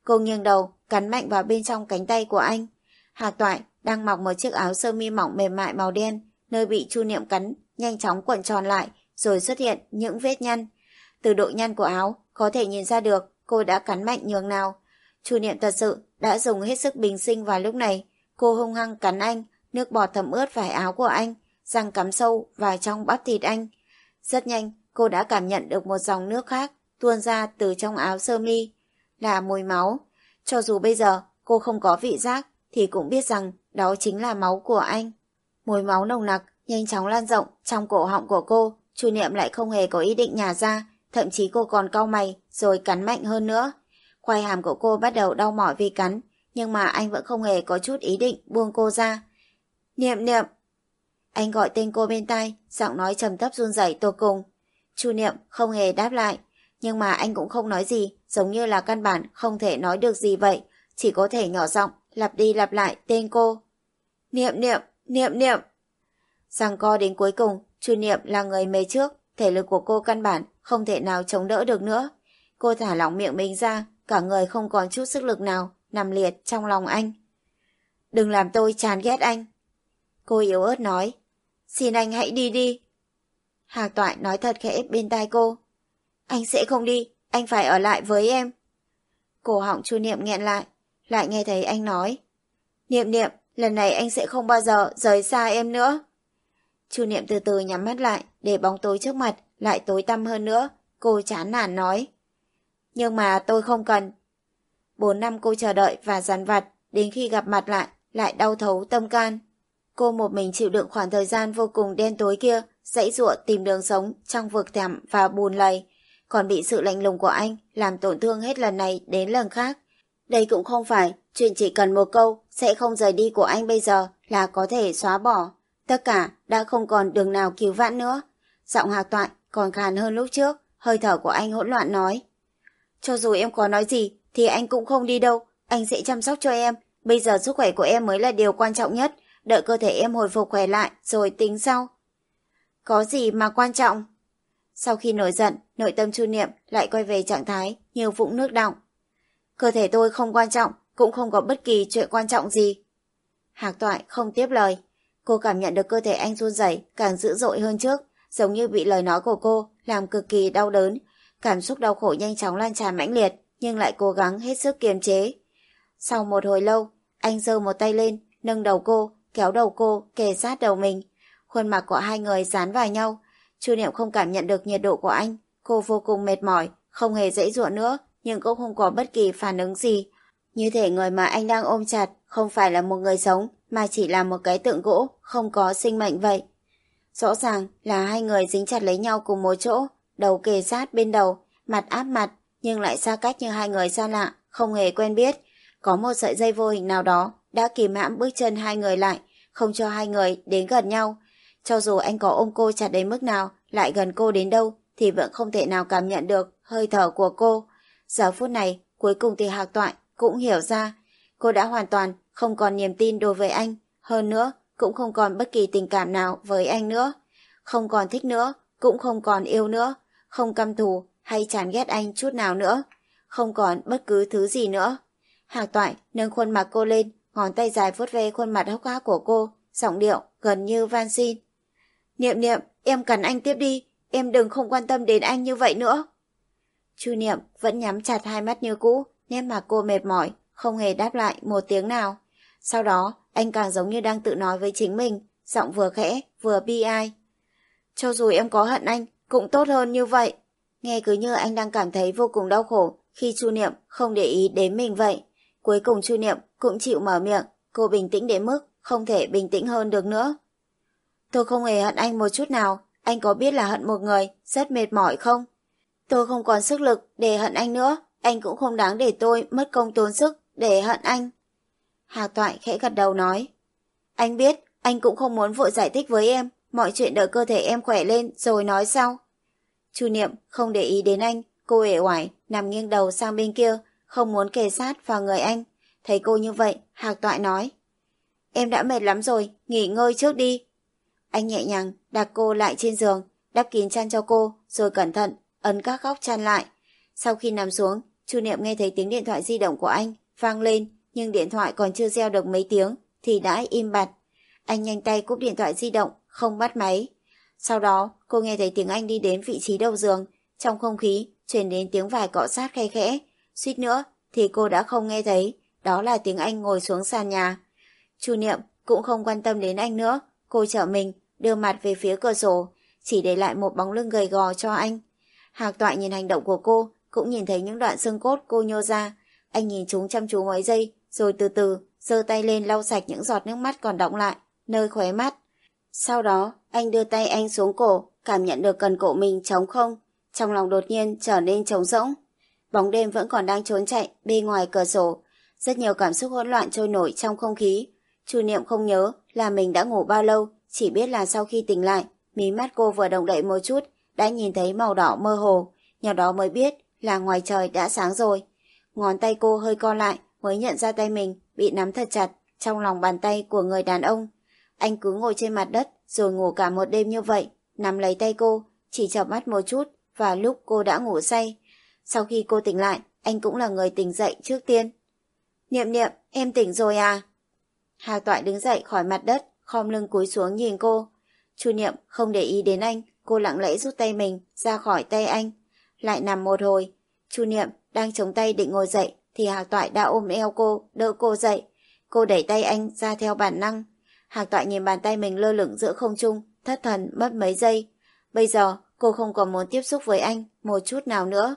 Cô nghiêng đầu, cắn mạnh vào bên trong cánh tay của anh. Hạc toại đang mặc một chiếc áo sơ mi mỏng mềm mại màu đen, nơi bị Chu Niệm cắn, nhanh chóng cuộn tròn lại, rồi xuất hiện những vết nhăn. Từ độ nhăn của áo, có thể nhìn ra được cô đã cắn mạnh nhường nào. Chu Niệm thật sự đã dùng hết sức bình sinh vào lúc này. Cô hung hăng cắn anh, nước bọt thấm ướt vải áo của anh, răng cắm sâu vào trong bắp thịt anh. Rất nhanh, cô đã cảm nhận được một dòng nước khác tuôn ra từ trong áo sơ mi. Là mùi máu. Cho dù bây giờ cô không có vị giác, thì cũng biết rằng đó chính là máu của anh. Mùi máu nồng nặc, nhanh chóng lan rộng trong cổ họng của cô. Chu Niệm lại không hề có ý định nhả ra, thậm chí cô còn cau mày rồi cắn mạnh hơn nữa. Khoai hàm của cô bắt đầu đau mỏi vì cắn, nhưng mà anh vẫn không hề có chút ý định buông cô ra. Niệm niệm. Anh gọi tên cô bên tai, giọng nói trầm thấp run rẩy tô cùng. Chu Niệm không hề đáp lại, nhưng mà anh cũng không nói gì, giống như là căn bản không thể nói được gì vậy, chỉ có thể nhỏ giọng lặp đi lặp lại tên cô. Niệm niệm, niệm niệm. Rằng co đến cuối cùng, Chu Niệm là người mê trước, thể lực của cô căn bản không thể nào chống đỡ được nữa. Cô thả lỏng miệng mình ra, cả người không còn chút sức lực nào, nằm liệt trong lòng anh. Đừng làm tôi chán ghét anh. Cô yếu ớt nói, xin anh hãy đi đi. Hạc Toại nói thật khẽ bên tai cô. Anh sẽ không đi, anh phải ở lại với em. Cổ họng chu Niệm nghẹn lại, lại nghe thấy anh nói. Niệm niệm, lần này anh sẽ không bao giờ rời xa em nữa. Chu Niệm từ từ nhắm mắt lại, để bóng tối trước mặt lại tối tăm hơn nữa. Cô chán nản nói. Nhưng mà tôi không cần. Bốn năm cô chờ đợi và dằn vặt, đến khi gặp mặt lại, lại đau thấu tâm can. Cô một mình chịu đựng khoảng thời gian vô cùng đen tối kia, dãy ruộng tìm đường sống trong vực thẳm và bùn lầy, còn bị sự lạnh lùng của anh làm tổn thương hết lần này đến lần khác. Đây cũng không phải chuyện chỉ cần một câu sẽ không rời đi của anh bây giờ là có thể xóa bỏ. Tất cả đã không còn đường nào cứu vãn nữa. Giọng hạc toại còn khàn hơn lúc trước, hơi thở của anh hỗn loạn nói. Cho dù em có nói gì thì anh cũng không đi đâu, anh sẽ chăm sóc cho em. Bây giờ sức khỏe của em mới là điều quan trọng nhất, đợi cơ thể em hồi phục khỏe lại rồi tính sau. Có gì mà quan trọng? Sau khi nổi giận, nội tâm chu niệm lại quay về trạng thái nhiều vũng nước đọng. Cơ thể tôi không quan trọng, cũng không có bất kỳ chuyện quan trọng gì. Hạc toại không tiếp lời. Cô cảm nhận được cơ thể anh run rẩy càng dữ dội hơn trước, giống như bị lời nói của cô làm cực kỳ đau đớn. Cảm xúc đau khổ nhanh chóng lan tràn mãnh liệt, nhưng lại cố gắng hết sức kiềm chế. Sau một hồi lâu, anh giơ một tay lên, nâng đầu cô, kéo đầu cô, kề sát đầu mình. Khuôn mặt của hai người dán vào nhau. Chu Niệm không cảm nhận được nhiệt độ của anh. Cô vô cùng mệt mỏi, không hề dãy dụa nữa, nhưng cũng không có bất kỳ phản ứng gì. Như thể người mà anh đang ôm chặt không phải là một người sống, mà chỉ là một cái tượng gỗ, không có sinh mệnh vậy. Rõ ràng là hai người dính chặt lấy nhau cùng một chỗ, đầu kề sát bên đầu, mặt áp mặt, nhưng lại xa cách như hai người xa lạ, không hề quen biết. Có một sợi dây vô hình nào đó đã kìm hãm bước chân hai người lại, không cho hai người đến gần nhau. Cho dù anh có ôm cô chặt đến mức nào, lại gần cô đến đâu, thì vẫn không thể nào cảm nhận được hơi thở của cô. Giờ phút này, cuối cùng thì Hạc Toại cũng hiểu ra, cô đã hoàn toàn không còn niềm tin đối với anh, hơn nữa cũng không còn bất kỳ tình cảm nào với anh nữa. Không còn thích nữa, cũng không còn yêu nữa, không căm thù hay chán ghét anh chút nào nữa, không còn bất cứ thứ gì nữa. Hạc Toại nâng khuôn mặt cô lên, ngón tay dài vuốt ve khuôn mặt hốc hác của cô, giọng điệu gần như van xin. Niệm niệm, em cần anh tiếp đi, em đừng không quan tâm đến anh như vậy nữa. Chu Niệm vẫn nhắm chặt hai mắt như cũ, nét mặt cô mệt mỏi, không hề đáp lại một tiếng nào. Sau đó, anh càng giống như đang tự nói với chính mình, giọng vừa khẽ, vừa bi ai. Cho dù em có hận anh, cũng tốt hơn như vậy. Nghe cứ như anh đang cảm thấy vô cùng đau khổ khi Chu Niệm không để ý đến mình vậy. Cuối cùng Chu Niệm cũng chịu mở miệng, cô bình tĩnh đến mức không thể bình tĩnh hơn được nữa. Tôi không hề hận anh một chút nào, anh có biết là hận một người rất mệt mỏi không? Tôi không còn sức lực để hận anh nữa, anh cũng không đáng để tôi mất công tốn sức để hận anh. hà Toại khẽ gật đầu nói. Anh biết, anh cũng không muốn vội giải thích với em, mọi chuyện đợi cơ thể em khỏe lên rồi nói sau. Chu Niệm không để ý đến anh, cô ể oải, nằm nghiêng đầu sang bên kia, không muốn kề sát vào người anh. Thấy cô như vậy, Hạc Toại nói. Em đã mệt lắm rồi, nghỉ ngơi trước đi. Anh nhẹ nhàng đặt cô lại trên giường, đắp kín chăn cho cô, rồi cẩn thận ấn các góc chăn lại. Sau khi nằm xuống, Chu Niệm nghe thấy tiếng điện thoại di động của anh vang lên, nhưng điện thoại còn chưa gieo được mấy tiếng thì đã im bặt. Anh nhanh tay cúp điện thoại di động, không bắt máy. Sau đó, cô nghe thấy tiếng anh đi đến vị trí đầu giường, trong không khí truyền đến tiếng vài cọ sát khe khẽ. Suýt nữa thì cô đã không nghe thấy, đó là tiếng anh ngồi xuống sàn nhà. Chu Niệm cũng không quan tâm đến anh nữa, cô trở mình, đưa mặt về phía cửa sổ, chỉ để lại một bóng lưng gầy gò cho anh. Hạc toại nhìn hành động của cô, cũng nhìn thấy những đoạn xương cốt cô nhô ra. Anh nhìn chúng chăm chú mấy giây, rồi từ từ giơ tay lên lau sạch những giọt nước mắt còn đọng lại, nơi khóe mắt. Sau đó, anh đưa tay anh xuống cổ, cảm nhận được cần cổ mình trống không. Trong lòng đột nhiên trở nên trống rỗng. Bóng đêm vẫn còn đang trốn chạy bên ngoài cửa sổ. Rất nhiều cảm xúc hỗn loạn trôi nổi trong không khí. Chu Niệm không nhớ là mình đã ngủ bao lâu, chỉ biết là sau khi tỉnh lại, mí mắt cô vừa động đậy một chút, đã nhìn thấy màu đỏ mơ hồ. Nhờ đó mới biết là ngoài trời đã sáng rồi. Ngón tay cô hơi co lại mới nhận ra tay mình bị nắm thật chặt trong lòng bàn tay của người đàn ông. Anh cứ ngồi trên mặt đất rồi ngủ cả một đêm như vậy, nắm lấy tay cô, chỉ chợp mắt một chút và lúc cô đã ngủ say. Sau khi cô tỉnh lại, anh cũng là người tỉnh dậy trước tiên. Niệm niệm, em tỉnh rồi à? Hà Toại đứng dậy khỏi mặt đất, khom lưng cúi xuống nhìn cô. Chu Niệm không để ý đến anh, cô lặng lẽ rút tay mình ra khỏi tay anh. Lại nằm một hồi, Chu Niệm đang chống tay định ngồi dậy thì Hà Toại đã ôm eo cô, đỡ cô dậy. Cô đẩy tay anh ra theo bản năng. Hà Toại nhìn bàn tay mình lơ lửng giữa không trung, thất thần mất mấy giây. Bây giờ cô không còn muốn tiếp xúc với anh một chút nào nữa.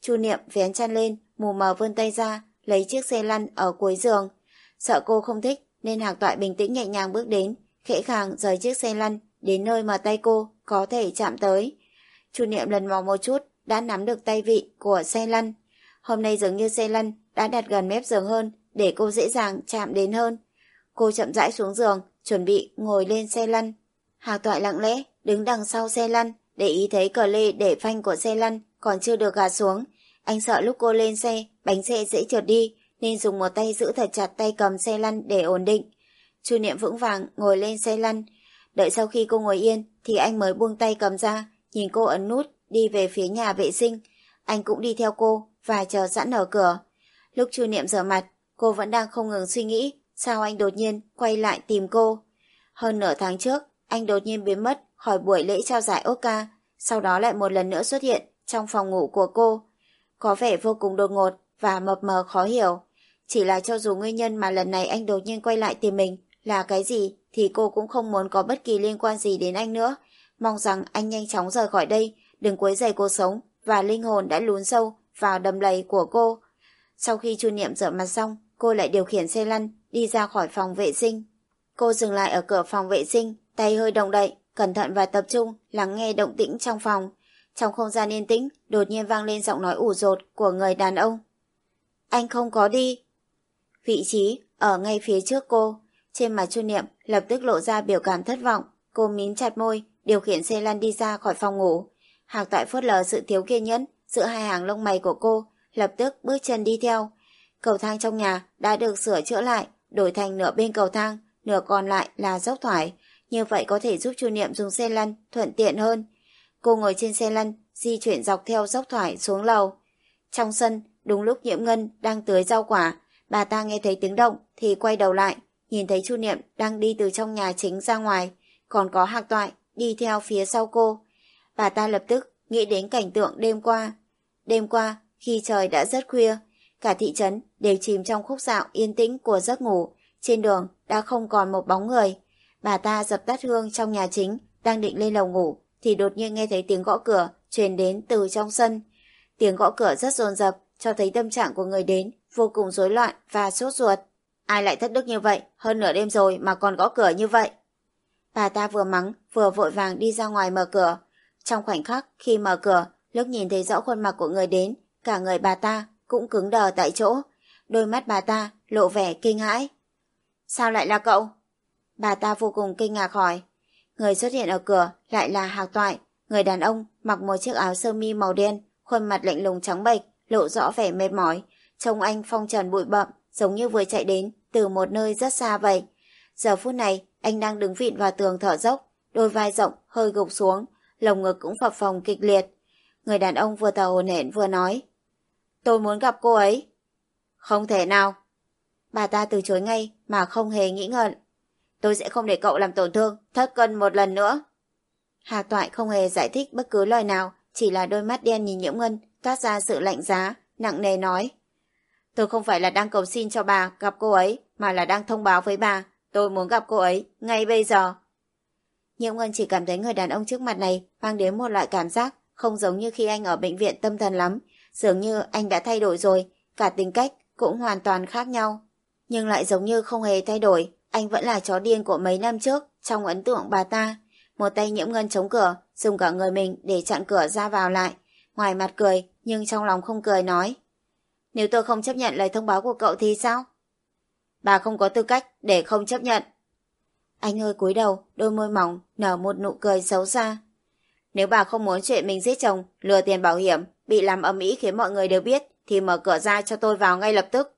Chu Niệm vén chăn lên, mù mờ vươn tay ra, lấy chiếc xe lăn ở cuối giường. Sợ cô không thích nên Hạc Toại bình tĩnh nhẹ nhàng bước đến, khẽ khàng rời chiếc xe lăn đến nơi mà tay cô có thể chạm tới. Chu Niệm lần mò một chút đã nắm được tay vị của xe lăn. Hôm nay dường như xe lăn đã đặt gần mép giường hơn để cô dễ dàng chạm đến hơn. Cô chậm rãi xuống giường, chuẩn bị ngồi lên xe lăn. Hạc Toại lặng lẽ đứng đằng sau xe lăn để ý thấy cờ lê để phanh của xe lăn còn chưa được gạt xuống. Anh sợ lúc cô lên xe, bánh xe dễ trượt đi nên dùng một tay giữ thật chặt tay cầm xe lăn để ổn định. Chu Niệm vững vàng ngồi lên xe lăn. Đợi sau khi cô ngồi yên thì anh mới buông tay cầm ra, nhìn cô ấn nút, đi về phía nhà vệ sinh. Anh cũng đi theo cô và chờ sẵn ở cửa. Lúc Chu Niệm rửa mặt, cô vẫn đang không ngừng suy nghĩ sao anh đột nhiên quay lại tìm cô. Hơn nửa tháng trước, anh đột nhiên biến mất khỏi buổi lễ trao giải Oscar, sau đó lại một lần nữa xuất hiện trong phòng ngủ của cô. Có vẻ vô cùng đột ngột và mập mờ khó hiểu. Chỉ là cho dù nguyên nhân mà lần này anh đột nhiên quay lại tìm mình là cái gì thì cô cũng không muốn có bất kỳ liên quan gì đến anh nữa. Mong rằng anh nhanh chóng rời khỏi đây, đừng quấy rầy cô sống và linh hồn đã lún sâu vào đầm lầy của cô. Sau khi chu niệm rửa mặt xong, cô lại điều khiển xe lăn đi ra khỏi phòng vệ sinh. Cô dừng lại ở cửa phòng vệ sinh, tay hơi động đậy, cẩn thận và tập trung lắng nghe động tĩnh trong phòng. Trong không gian yên tĩnh, đột nhiên vang lên giọng nói ủ rột của người đàn ông. Anh không có đi. Vị trí ở ngay phía trước cô, trên mặt Chu Niệm lập tức lộ ra biểu cảm thất vọng. Cô mím chặt môi, điều khiển xe lăn đi ra khỏi phòng ngủ. Hạc tại phớt lờ sự thiếu kiên nhẫn giữa hai hàng lông mày của cô, lập tức bước chân đi theo. Cầu thang trong nhà đã được sửa chữa lại, đổi thành nửa bên cầu thang, nửa còn lại là dốc thoải. Như vậy có thể giúp Chu Niệm dùng xe lăn thuận tiện hơn. Cô ngồi trên xe lăn, di chuyển dọc theo dốc thoải xuống lầu. Trong sân, đúng lúc Nhiễm Ngân đang tưới rau quả, bà ta nghe thấy tiếng động thì quay đầu lại, nhìn thấy Chu Niệm đang đi từ trong nhà chính ra ngoài, còn có Hạc Toại đi theo phía sau cô. Bà ta lập tức nghĩ đến cảnh tượng đêm qua. Đêm qua, khi trời đã rất khuya, cả thị trấn đều chìm trong khúc dạo yên tĩnh của giấc ngủ, trên đường đã không còn một bóng người. Bà ta dập tắt hương trong nhà chính, đang định lên lầu ngủ, thì đột nhiên nghe thấy tiếng gõ cửa truyền đến từ trong sân. Tiếng gõ cửa rất dồn dập, cho thấy tâm trạng của người đến vô cùng rối loạn và sốt ruột. Ai lại thất đức như vậy, hơn nửa đêm rồi mà còn gõ cửa như vậy. Bà ta vừa mắng, vừa vội vàng đi ra ngoài mở cửa. Trong khoảnh khắc khi mở cửa, lúc nhìn thấy rõ khuôn mặt của người đến, cả người bà ta cũng cứng đờ tại chỗ. Đôi mắt bà ta lộ vẻ kinh hãi. Sao lại là cậu? Bà ta vô cùng kinh ngạc hỏi. Người xuất hiện ở cửa lại là Hạc Toại, người đàn ông mặc một chiếc áo sơ mi màu đen, khuôn mặt lạnh lùng trắng bệch, lộ rõ vẻ mệt mỏi. Trông anh phong trần bụi bậm, giống như vừa chạy đến từ một nơi rất xa vậy. Giờ phút này, anh đang đứng vịn vào tường thở dốc, đôi vai rộng hơi gục xuống, lồng ngực cũng phập phồng kịch liệt. Người đàn ông vừa thở hổn hển vừa nói. tôi muốn gặp cô ấy. Không thể nào. Bà ta từ chối ngay mà không hề nghĩ ngợi. Tôi sẽ không để cậu làm tổn thương, thất cân một lần nữa. Hà Toại không hề giải thích bất cứ lời nào, chỉ là đôi mắt đen nhìn Nhiễm Ngân, toát ra sự lạnh giá, nặng nề nói. Tôi không phải là đang cầu xin cho bà gặp cô ấy, mà là đang thông báo với bà. Tôi muốn gặp cô ấy, ngay bây giờ. Nhiễm Ngân chỉ cảm thấy người đàn ông trước mặt này mang đến một loại cảm giác không giống như khi anh ở bệnh viện tâm thần lắm. Dường như anh đã thay đổi rồi, cả tính cách cũng hoàn toàn khác nhau. Nhưng lại giống như không hề thay đổi, anh vẫn là chó điên của mấy năm trước trong ấn tượng bà ta. Một tay nhiễm ngân chống cửa, dùng cả người mình để chặn cửa ra vào lại. Ngoài mặt cười, nhưng trong lòng không cười nói. Nếu tôi không chấp nhận lời thông báo của cậu thì sao? Bà không có tư cách để không chấp nhận. Anh hơi cúi đầu, đôi môi mỏng, nở một nụ cười xấu xa. Nếu bà không muốn chuyện mình giết chồng, lừa tiền bảo hiểm, bị làm ầm ĩ khiến mọi người đều biết, thì mở cửa ra cho tôi vào ngay lập tức.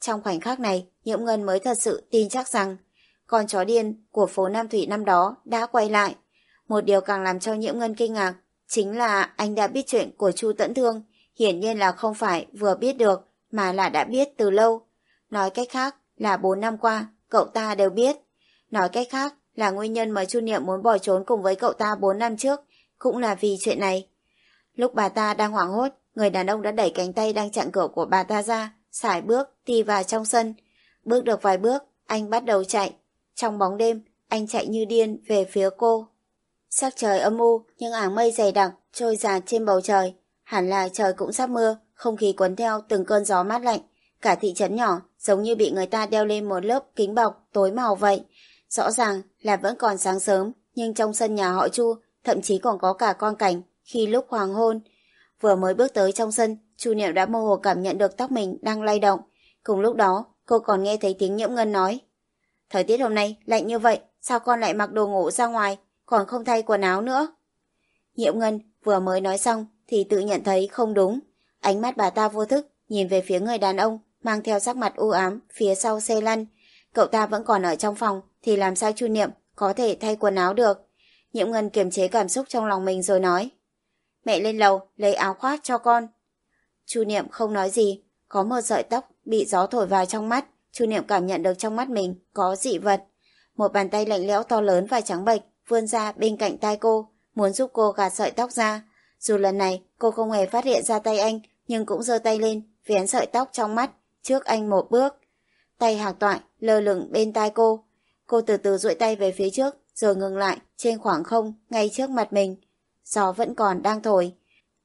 Trong khoảnh khắc này, Nhiễm Ngân mới thật sự tin chắc rằng con chó điên của phố Nam Thủy năm đó đã quay lại. Một điều càng làm cho Nhiễm Ngân kinh ngạc chính là anh đã biết chuyện của Chu Tẫn Thương, hiển nhiên là không phải vừa biết được mà là đã biết từ lâu. Nói cách khác là 4 năm qua, cậu ta đều biết. Nói cách khác là nguyên nhân mà Chu Niệm muốn bỏ trốn cùng với cậu ta 4 năm trước cũng là vì chuyện này. Lúc bà ta đang hoảng hốt, người đàn ông đã đẩy cánh tay đang chặn cửa của bà ta ra, xài bước, đi vào trong sân. Bước được vài bước, anh bắt đầu chạy. Trong bóng đêm, anh chạy như điên về phía cô. Sắc trời âm u, nhưng áng mây dày đặc, trôi dạt trên bầu trời. Hẳn là trời cũng sắp mưa, không khí cuốn theo từng cơn gió mát lạnh. Cả thị trấn nhỏ giống như bị người ta đeo lên một lớp kính bọc tối màu vậy. Rõ ràng là vẫn còn sáng sớm, nhưng trong sân nhà họ Chu thậm chí còn có cả con cảnh khi lúc hoàng hôn. Vừa mới bước tới trong sân, Chu Niệm đã mơ hồ cảm nhận được tóc mình đang lay động. Cùng lúc đó, cô còn nghe thấy tiếng Nhiễm Ngân nói. Thời tiết hôm nay lạnh như vậy, sao con lại mặc đồ ngủ ra ngoài, còn không thay quần áo nữa? Nhiễm Ngân vừa mới nói xong thì tự nhận thấy không đúng. Ánh mắt bà ta vô thức nhìn về phía người đàn ông mang theo sắc mặt u ám phía sau xe lăn. Cậu ta vẫn còn ở trong phòng thì làm sao Chu Niệm có thể thay quần áo được. Nhiễm Ngân kiềm chế cảm xúc trong lòng mình rồi nói. Mẹ lên lầu lấy áo khoác cho con. Chu Niệm không nói gì, có một sợi tóc bị gió thổi vào trong mắt, Chu Niệm cảm nhận được trong mắt mình có dị vật. Một bàn tay lạnh lẽo to lớn và trắng bệch vươn ra bên cạnh tai cô, muốn giúp cô gạt sợi tóc ra. Dù lần này cô không hề phát hiện ra tay anh, nhưng cũng giơ tay lên, vén sợi tóc trong mắt, trước anh một bước. Tay hạc toại lơ lửng bên tai cô. Cô từ từ duỗi tay về phía trước, rồi ngừng lại trên khoảng không ngay trước mặt mình. Gió vẫn còn đang thổi.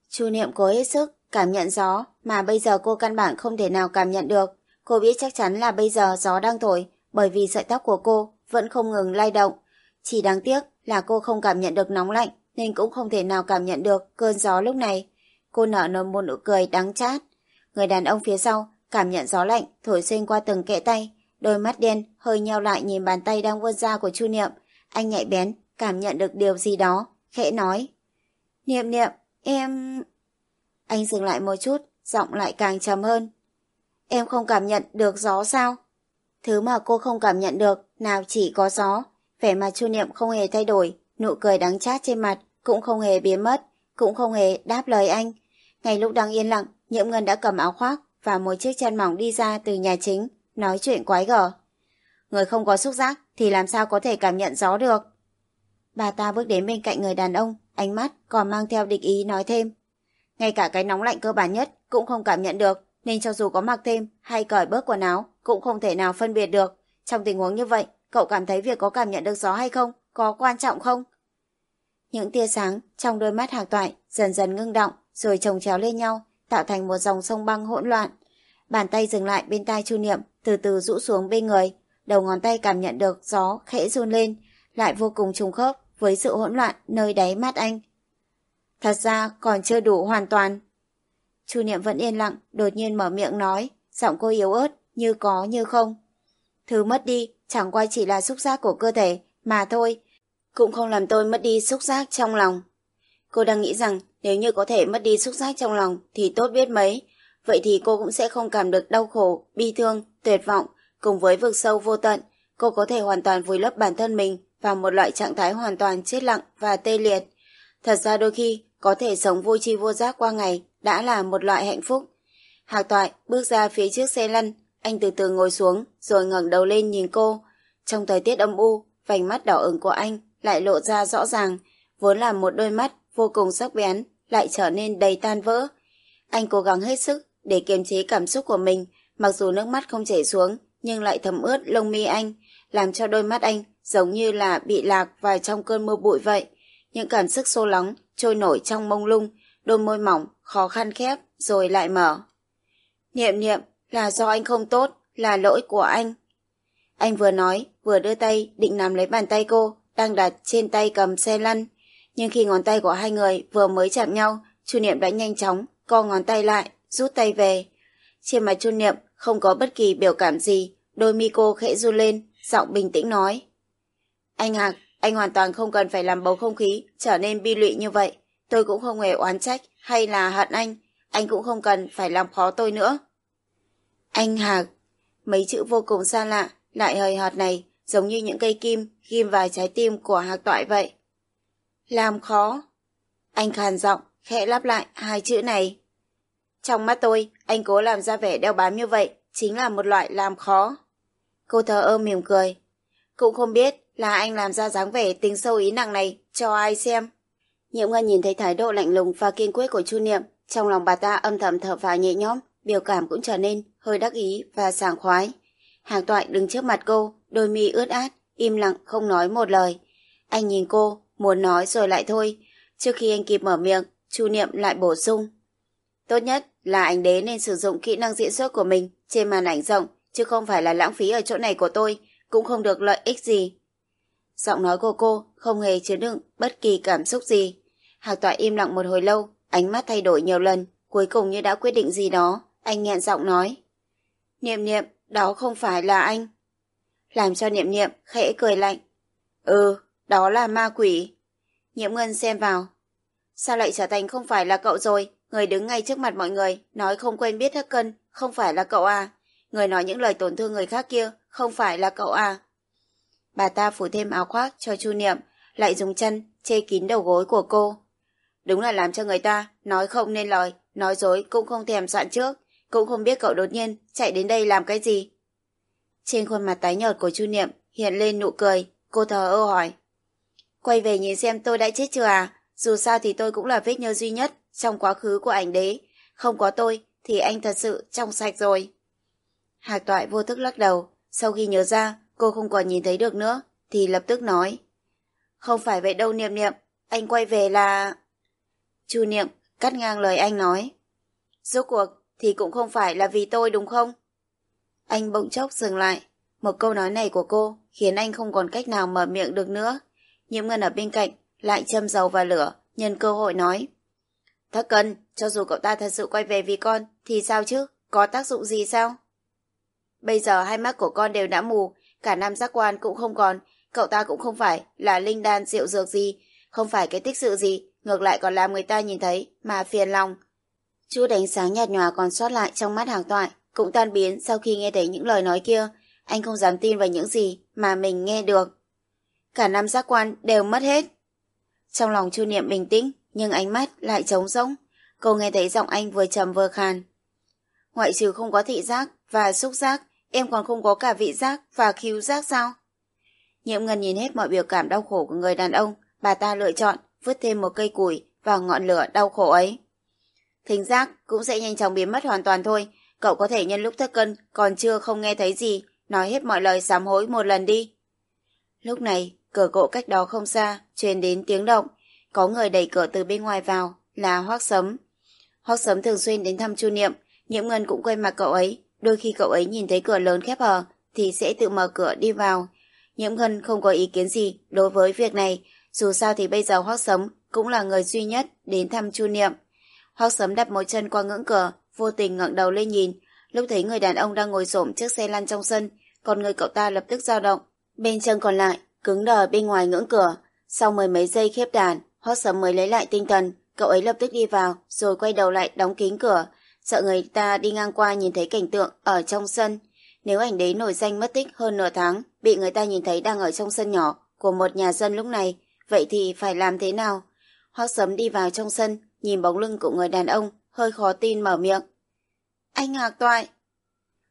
Chu Niệm cố hết sức cảm nhận gió mà bây giờ cô căn bản không thể nào cảm nhận được. Cô biết chắc chắn là bây giờ gió đang thổi bởi vì sợi tóc của cô vẫn không ngừng lay động. Chỉ đáng tiếc là cô không cảm nhận được nóng lạnh nên cũng không thể nào cảm nhận được cơn gió lúc này. Cô nở nở một nụ cười đắng chát. Người đàn ông phía sau cảm nhận gió lạnh thổi xuyên qua từng kẽ tay. Đôi mắt đen hơi nheo lại nhìn bàn tay đang vươn ra của Chu Niệm. Anh nhạy bén, cảm nhận được điều gì đó, khẽ nói. Niệm niệm, em... Anh dừng lại một chút, giọng lại càng trầm hơn. Em không cảm nhận được gió sao? Thứ mà cô không cảm nhận được, nào chỉ có gió. Vẻ mặt chu niệm không hề thay đổi, nụ cười đắng chát trên mặt cũng không hề biến mất, cũng không hề đáp lời anh. Ngay lúc đang yên lặng, Nhiễm Ngân đã cầm áo khoác và một chiếc chân mỏng đi ra từ nhà chính, nói chuyện quái gở. Người không có xúc giác thì làm sao có thể cảm nhận gió được? Bà ta bước đến bên cạnh người đàn ông, ánh mắt còn mang theo địch ý nói thêm. Ngay cả cái nóng lạnh cơ bản nhất cũng không cảm nhận được, nên cho dù có mặc thêm hay cởi bớt quần áo cũng không thể nào phân biệt được. Trong tình huống như vậy, cậu cảm thấy việc có cảm nhận được gió hay không có quan trọng không? Những tia sáng trong đôi mắt hạc toại dần dần ngưng động rồi chồng chéo lên nhau, tạo thành một dòng sông băng hỗn loạn. Bàn tay dừng lại bên tai Chu Niệm, từ từ rũ xuống bên người, đầu ngón tay cảm nhận được gió khẽ run lên, lại vô cùng trùng khớp với sự hỗn loạn nơi đáy mắt anh. Thật ra còn chưa đủ hoàn toàn. Chu Niệm vẫn yên lặng, đột nhiên mở miệng nói, giọng cô yếu ớt, như có như không. Thứ mất đi, chẳng qua chỉ là xúc giác của cơ thể, mà thôi. Cũng không làm tôi mất đi xúc giác trong lòng. Cô đang nghĩ rằng nếu như có thể mất đi xúc giác trong lòng thì tốt biết mấy. Vậy thì cô cũng sẽ không cảm được đau khổ, bi thương, tuyệt vọng, cùng với vực sâu vô tận. Cô có thể hoàn toàn vùi lấp bản thân mình vào một loại trạng thái hoàn toàn chết lặng và tê liệt. Thật ra đôi khi, có thể sống vô tri vô giác qua ngày đã là một loại hạnh phúc. Hạc Toại bước ra phía trước xe lăn, anh từ từ ngồi xuống rồi ngẩng đầu lên nhìn cô. Trong thời tiết âm u, vành mắt đỏ ửng của anh lại lộ ra rõ ràng, vốn là một đôi mắt vô cùng sắc bén, lại trở nên đầy tan vỡ. Anh cố gắng hết sức để kiềm chế cảm xúc của mình, mặc dù nước mắt không chảy xuống, nhưng lại thấm ướt lông mi anh, làm cho đôi mắt anh giống như là bị lạc vào trong cơn mưa bụi vậy. Những cảm xúc xô lắng, trôi nổi trong mông lung, đôi môi mỏng, khó khăn khép, rồi lại mở. Niệm niệm, là do anh không tốt, là lỗi của anh. Anh vừa nói, vừa đưa tay định nắm lấy bàn tay cô, đang đặt trên tay cầm xe lăn. Nhưng khi ngón tay của hai người vừa mới chạm nhau, Chu Niệm đã nhanh chóng co ngón tay lại, rút tay về. Trên mặt Chu Niệm không có bất kỳ biểu cảm gì, đôi mi cô khẽ run lên, giọng bình tĩnh nói. Anh Hạc, anh hoàn toàn không cần phải làm bầu không khí trở nên bi lụy như vậy. Tôi cũng không hề oán trách hay là hận anh, anh cũng không cần phải làm khó tôi nữa. Anh Hạc, mấy chữ vô cùng xa lạ, lại hời hợt này, giống như những cây kim ghim vào trái tim của Hạc Toại vậy. Làm khó. Anh khàn giọng, khẽ lắp lại hai chữ này. Trong mắt tôi, anh cố làm ra vẻ đeo bám như vậy, chính là một loại làm khó. Cô thờ ơ mỉm cười. Cũng không biết là anh làm ra dáng vẻ tính sâu ý nặng này cho ai xem. Nhiệm Ngân nhìn thấy thái độ lạnh lùng và kiên quyết của Chu Niệm, trong lòng bà ta âm thầm thở phào nhẹ nhõm, biểu cảm cũng trở nên hơi đắc ý và sảng khoái. Hàng toại đứng trước mặt cô, đôi mi ướt át, im lặng không nói một lời. Anh nhìn cô, muốn nói rồi lại thôi. Trước khi anh kịp mở miệng, Chu Niệm lại bổ sung. Tốt nhất là anh đế nên sử dụng kỹ năng diễn xuất của mình trên màn ảnh rộng, chứ không phải là lãng phí ở chỗ này của tôi, cũng không được lợi ích gì. Giọng nói của cô không hề chứa đựng bất kỳ cảm xúc gì. Hạc Toại im lặng một hồi lâu, ánh mắt thay đổi nhiều lần, cuối cùng như đã quyết định gì đó. Anh nghẹn giọng nói. Niệm niệm, đó không phải là anh. Làm cho niệm niệm khẽ cười lạnh. Ừ, đó là ma quỷ. Nhiễm ngân xem vào. Sao lại trở thành không phải là cậu rồi? Người đứng ngay trước mặt mọi người, nói không quen biết thất cân, không phải là cậu à. Người nói những lời tổn thương người khác kia, không phải là cậu à. Bà ta phủ thêm áo khoác cho chu niệm, lại dùng chân che kín đầu gối của cô. Đúng là làm cho người ta nói không nên lời, nói dối cũng không thèm soạn trước, cũng không biết cậu đột nhiên chạy đến đây làm cái gì. Trên khuôn mặt tái nhợt của Chu Niệm hiện lên nụ cười, cô thờ ơ hỏi. Quay về nhìn xem tôi đã chết chưa à? Dù sao thì tôi cũng là vết nhơ duy nhất trong quá khứ của ảnh đế. Không có tôi thì anh thật sự trong sạch rồi. Hạc toại vô thức lắc đầu. Sau khi nhớ ra cô không còn nhìn thấy được nữa thì lập tức nói. Không phải vậy đâu Niệm Niệm. Anh quay về là... Chu Niệm cắt ngang lời anh nói. Rốt cuộc thì cũng không phải là vì tôi đúng không? Anh bỗng chốc dừng lại. Một câu nói này của cô khiến anh không còn cách nào mở miệng được nữa. Nhiễm ngân ở bên cạnh lại châm dầu vào lửa, nhân cơ hội nói. Thất cân, cho dù cậu ta thật sự quay về vì con, thì sao chứ? Có tác dụng gì sao? Bây giờ hai mắt của con đều đã mù, cả năm giác quan cũng không còn, cậu ta cũng không phải là linh đan rượu dược gì, không phải cái tích sự gì, ngược lại còn làm người ta nhìn thấy mà phiền lòng. Chút đánh sáng nhạt nhòa còn sót lại trong mắt Hạc toại, cũng tan biến sau khi nghe thấy những lời nói kia. Anh không dám tin vào những gì mà mình nghe được. Cả năm giác quan đều mất hết. Trong lòng Chu Niệm bình tĩnh, nhưng ánh mắt lại trống rỗng. Cô nghe thấy giọng anh vừa trầm vừa khàn. Ngoại trừ không có thị giác và xúc giác, em còn không có cả vị giác và khiếu giác sao? Nhiễm ngân nhìn hết mọi biểu cảm đau khổ của người đàn ông, bà ta lựa chọn vứt thêm một cây củi vào ngọn lửa đau khổ ấy. Thính giác cũng sẽ nhanh chóng biến mất hoàn toàn thôi, cậu có thể nhân lúc thất cân còn chưa không nghe thấy gì, nói hết mọi lời sám hối một lần đi. Lúc này, cửa gỗ cách đó không xa, truyền đến tiếng động, có người đẩy cửa từ bên ngoài vào, là Hoác Sấm. Hoác Sấm thường xuyên đến thăm Chu Niệm, Nhiễm Ngân cũng quen mặt cậu ấy, đôi khi cậu ấy nhìn thấy cửa lớn khép hờ thì sẽ tự mở cửa đi vào. Nhiễm Ngân không có ý kiến gì đối với việc này, dù sao thì bây giờ Hoác Sấm cũng là người duy nhất đến thăm Chu Niệm. Hoác sớm đặt một chân qua ngưỡng cửa, vô tình ngẩng đầu lên nhìn, lúc thấy người đàn ông đang ngồi xổm trước xe lăn trong sân, còn người cậu ta lập tức dao động. Bên chân còn lại, cứng đờ bên ngoài ngưỡng cửa. Sau mười mấy giây khép đàn, Hoắc sớm mới lấy lại tinh thần, cậu ấy lập tức đi vào, rồi quay đầu lại đóng kín cửa, sợ người ta đi ngang qua nhìn thấy cảnh tượng ở trong sân. Nếu ảnh đế nổi danh mất tích hơn nửa tháng, bị người ta nhìn thấy đang ở trong sân nhỏ của một nhà dân lúc này, vậy thì phải làm thế nào? Hoắc sớm đi vào trong sân, nhìn bóng lưng của người đàn ông, hơi khó tin mở miệng. Anh ngạc Toại.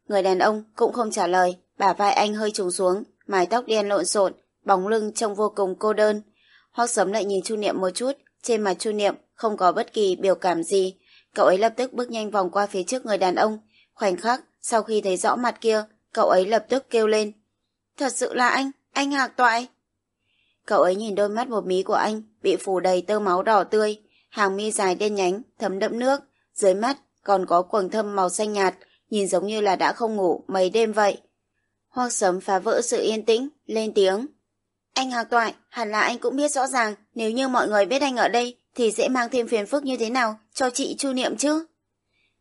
Người đàn ông cũng không trả lời, bả vai anh hơi trùng xuống, mái tóc đen lộn xộn, bóng lưng trông vô cùng cô đơn. Hoác sấm lại nhìn Chu Niệm một chút, trên mặt Chu Niệm không có bất kỳ biểu cảm gì. Cậu ấy lập tức bước nhanh vòng qua phía trước người đàn ông. Khoảnh khắc, sau khi thấy rõ mặt kia, cậu ấy lập tức kêu lên. Thật sự là anh, anh Hạc Toại. Cậu ấy nhìn đôi mắt một mí của anh, bị phủ đầy tơ máu đỏ tươi, hàng mi dài đen nhánh, thấm đẫm nước, dưới mắt còn có quầng thâm màu xanh nhạt, nhìn giống như là đã không ngủ mấy đêm vậy. Hoác sấm phá vỡ sự yên tĩnh, lên tiếng. Anh Hạc Toại, hẳn là anh cũng biết rõ ràng nếu như mọi người biết anh ở đây thì sẽ mang thêm phiền phức như thế nào cho chị Chu Niệm chứ?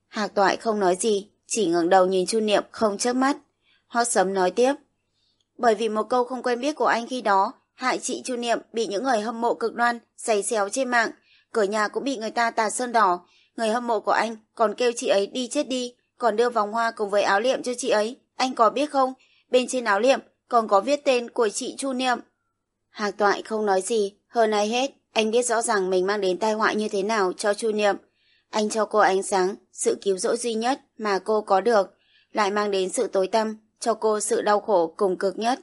Hạc Toại không nói gì, chỉ ngẩng đầu nhìn Chu Niệm không chớp mắt. Hoác sấm nói tiếp. Bởi vì một câu không quen biết của anh khi đó, hại chị Chu Niệm bị những người hâm mộ cực đoan, giày xéo trên mạng, cửa nhà cũng bị người ta tà sơn đỏ. Người hâm mộ của anh còn kêu chị ấy đi chết đi, còn đưa vòng hoa cùng với áo liệm cho chị ấy. Anh có biết không? Bên trên áo liệm còn có viết tên của chị Chu Niệm. Hạc Toại không nói gì, hơn ai hết, anh biết rõ ràng mình mang đến tai họa như thế nào cho Chu Niệm. Anh cho cô ánh sáng, sự cứu rỗi duy nhất mà cô có được, lại mang đến sự tối tăm, cho cô sự đau khổ cùng cực nhất.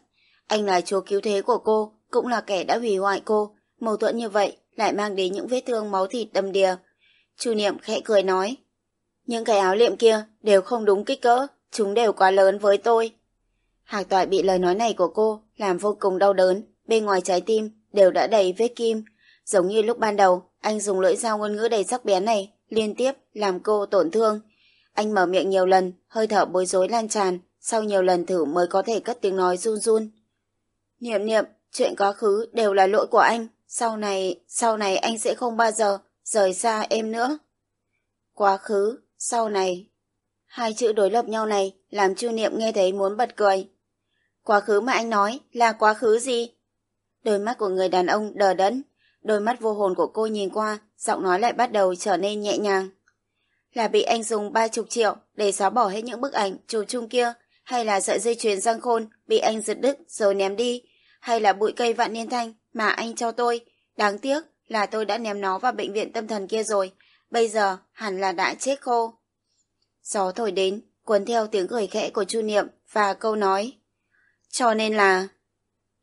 Anh là chúa cứu thế của cô, cũng là kẻ đã hủy hoại cô. Mâu thuẫn như vậy lại mang đến những vết thương máu thịt đầm đìa. Chu Niệm khẽ cười nói, những cái áo liệm kia đều không đúng kích cỡ, chúng đều quá lớn với tôi. Hạc Toại bị lời nói này của cô làm vô cùng đau đớn, bên ngoài trái tim đều đã đầy vết kim. Giống như lúc ban đầu, anh dùng lưỡi dao ngôn ngữ đầy sắc bén này liên tiếp làm cô tổn thương. Anh mở miệng nhiều lần, hơi thở bối rối lan tràn, sau nhiều lần thử mới có thể cất tiếng nói run run. Niệm niệm, chuyện quá khứ đều là lỗi của anh, sau này, sau này anh sẽ không bao giờ rời xa em nữa. Quá khứ, sau này. Hai chữ đối lập nhau này làm Chu Niệm nghe thấy muốn bật cười. Quá khứ mà anh nói là quá khứ gì? Đôi mắt của người đàn ông đờ đẫn, đôi mắt vô hồn của cô nhìn qua, giọng nói lại bắt đầu trở nên nhẹ nhàng. Là bị anh dùng ba chục triệu để xóa bỏ hết những bức ảnh chụp chung kia, hay là sợi dây chuyền răng khôn bị anh giật đứt rồi ném đi, hay là bụi cây vạn niên thanh mà anh cho tôi. Đáng tiếc là tôi đã ném nó vào bệnh viện tâm thần kia rồi, bây giờ hẳn là đã chết khô. Gió thổi đến, cuốn theo tiếng cười khẽ của Chu Niệm và câu nói. Cho nên là...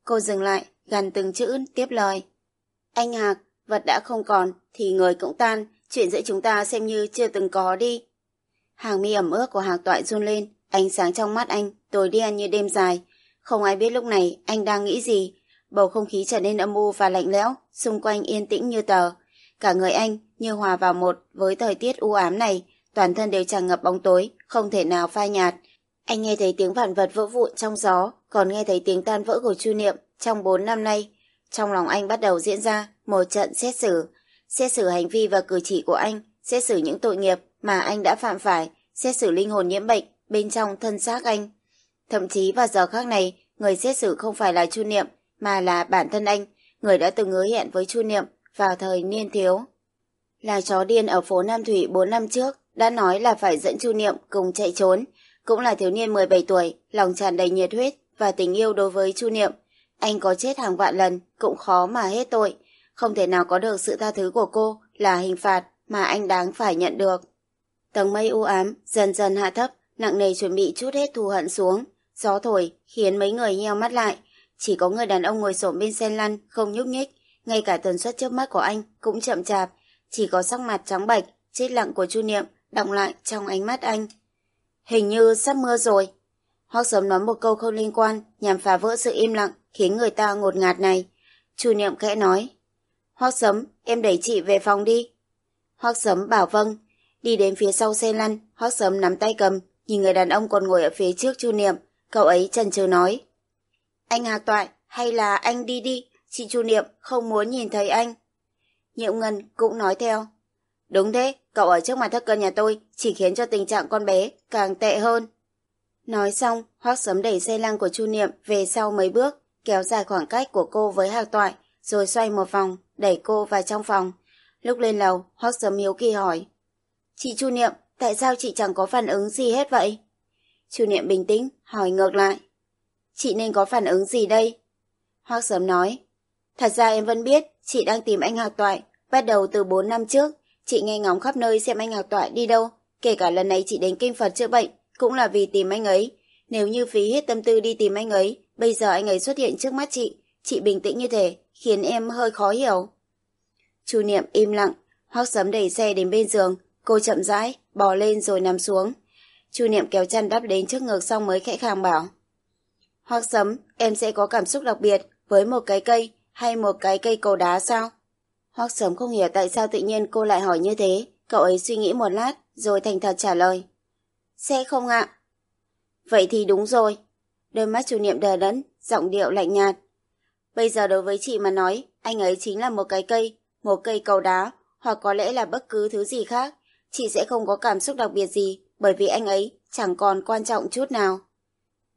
Cô dừng lại, gần từng chữ, tiếp lời. Anh Hạc, vật đã không còn, thì người cũng tan, chuyện giữa chúng ta xem như chưa từng có đi. Hàng mi ẩm ướt của Hạc Toại run lên, ánh sáng trong mắt anh, tối đen như đêm dài. Không ai biết lúc này anh đang nghĩ gì. Bầu không khí trở nên âm u và lạnh lẽo, xung quanh yên tĩnh như tờ. Cả người anh như hòa vào một với thời tiết u ám này, toàn thân đều tràn ngập bóng tối, không thể nào phai nhạt. Anh nghe thấy tiếng vạn vật vỡ vụn trong gió, còn nghe thấy tiếng tan vỡ của Chu Niệm trong 4 năm nay. Trong lòng anh bắt đầu diễn ra một trận xét xử. Xét xử hành vi và cử chỉ của anh, xét xử những tội nghiệp mà anh đã phạm phải, xét xử linh hồn nhiễm bệnh bên trong thân xác anh. Thậm chí vào giờ khác này, người xét xử không phải là Chu Niệm, mà là bản thân anh, người đã từng hứa hẹn với Chu Niệm vào thời niên thiếu. Là chó điên ở phố Nam Thủy 4 năm trước, đã nói là phải dẫn Chu Niệm cùng chạy trốn, cũng là thiếu niên 17 tuổi, lòng tràn đầy nhiệt huyết và tình yêu đối với Chu Niệm. Anh có chết hàng vạn lần, cũng khó mà hết tội, không thể nào có được sự tha thứ của cô là hình phạt mà anh đáng phải nhận được. Tầng mây u ám dần dần hạ thấp, nặng nề chuẩn bị chút hết thù hận xuống. Gió thổi khiến mấy người nheo mắt lại, chỉ có người đàn ông ngồi xổm bên xe lăn không nhúc nhích, ngay cả tần suất chớp mắt của anh cũng chậm chạp, chỉ có sắc mặt trắng bệch, chết lặng của Chu Niệm đọng lại trong ánh mắt anh. Hình như sắp mưa rồi. hoắc sớm nói một câu không liên quan nhằm phá vỡ sự im lặng khiến người ta ngột ngạt này. Chu Niệm khẽ nói. hoắc sớm em đẩy chị về phòng đi. hoắc sớm bảo vâng. Đi đến phía sau xe lăn, hoắc sớm nắm tay cầm, nhìn người đàn ông còn ngồi ở phía trước Chu Niệm. Cậu ấy chần chừ nói. Anh hà Toại, hay là anh đi đi, chị Chu Niệm không muốn nhìn thấy anh. Nhiễu Ngân cũng nói theo. Đúng thế, cậu ở trước mặt thất cân nhà tôi chỉ khiến cho tình trạng con bé càng tệ hơn. Nói xong, Hoác sấm đẩy xe lăn của Chu Niệm về sau mấy bước, kéo dài khoảng cách của cô với Hạc Toại, rồi xoay một vòng, đẩy cô vào trong phòng. Lúc lên lầu, Hoác sấm hiếu kỳ hỏi. Chị Chu Niệm, tại sao chị chẳng có phản ứng gì hết vậy? Chu Niệm bình tĩnh, hỏi ngược lại. Chị nên có phản ứng gì đây? Hoác sớm nói. Thật ra em vẫn biết, chị đang tìm anh Hạc Toại. Bắt đầu từ 4 năm trước, chị nghe ngóng khắp nơi xem anh Hạc Toại đi đâu. Kể cả lần này chị đến kinh Phật chữa bệnh, cũng là vì tìm anh ấy. Nếu như phí hết tâm tư đi tìm anh ấy, bây giờ anh ấy xuất hiện trước mắt chị, chị bình tĩnh như thế, khiến em hơi khó hiểu. Chu Niệm im lặng, Hoác sớm đẩy xe đến bên giường, cô chậm rãi, bò lên rồi nằm xuống. Chu Niệm kéo chăn đắp đến trước ngực xong mới khẽ khàng bảo hoặc Sấm, em sẽ có cảm xúc đặc biệt với một cái cây hay một cái cây cầu đá sao? Hoặc Sấm không hiểu tại sao tự nhiên cô lại hỏi như thế, cậu ấy suy nghĩ một lát rồi thành thật trả lời. Sẽ không ạ. Vậy thì đúng rồi. Đôi mắt chủ niệm đờ đẫn, giọng điệu lạnh nhạt. Bây giờ đối với chị mà nói, anh ấy chính là một cái cây, một cây cầu đá, hoặc có lẽ là bất cứ thứ gì khác. Chị sẽ không có cảm xúc đặc biệt gì, bởi vì anh ấy chẳng còn quan trọng chút nào.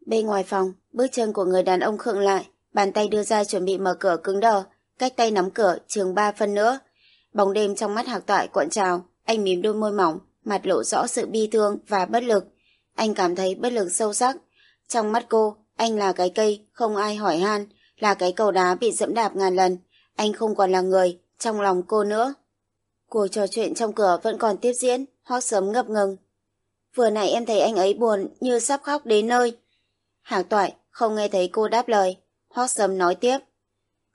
Bên ngoài phòng, bước chân của người đàn ông khựng lại, bàn tay đưa ra chuẩn bị mở cửa cứng đờ, cách tay nắm cửa trường ba phân nữa. Bóng đêm trong mắt hạc toại cuộn trào, anh mím đôi môi mỏng, mặt lộ rõ sự bi thương và bất lực. Anh cảm thấy bất lực sâu sắc. Trong mắt cô, anh là cái cây, không ai hỏi han, là cái cầu đá bị dẫm đạp ngàn lần. Anh không còn là người, trong lòng cô nữa. Cuộc trò chuyện trong cửa vẫn còn tiếp diễn, hoác sớm ngập ngừng. Vừa nãy em thấy anh ấy buồn như sắp khóc đến nơi. Hạc toại không nghe thấy cô đáp lời. Hoác Sâm nói tiếp.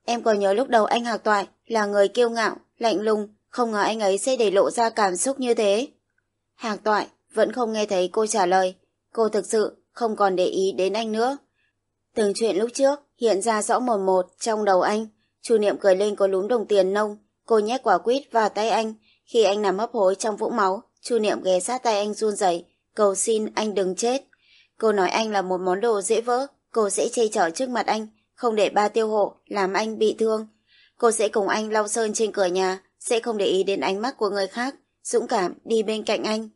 Em còn nhớ lúc đầu anh Hạc toại là người kiêu ngạo, lạnh lùng, không ngờ anh ấy sẽ để lộ ra cảm xúc như thế. Hạc toại vẫn không nghe thấy cô trả lời. Cô thực sự không còn để ý đến anh nữa. Từng chuyện lúc trước hiện ra rõ một một trong đầu anh. Chu Niệm cười lên có lúm đồng tiền nông. Cô nhét quả quýt vào tay anh. Khi anh nằm hấp hối trong vũng máu, Chu Niệm ghé sát tay anh run rẩy, cầu xin anh đừng chết. Cô nói anh là một món đồ dễ vỡ, cô sẽ che chở trước mặt anh, không để ba tiêu hộ làm anh bị thương. Cô sẽ cùng anh lau sơn trên cửa nhà, sẽ không để ý đến ánh mắt của người khác, dũng cảm đi bên cạnh anh.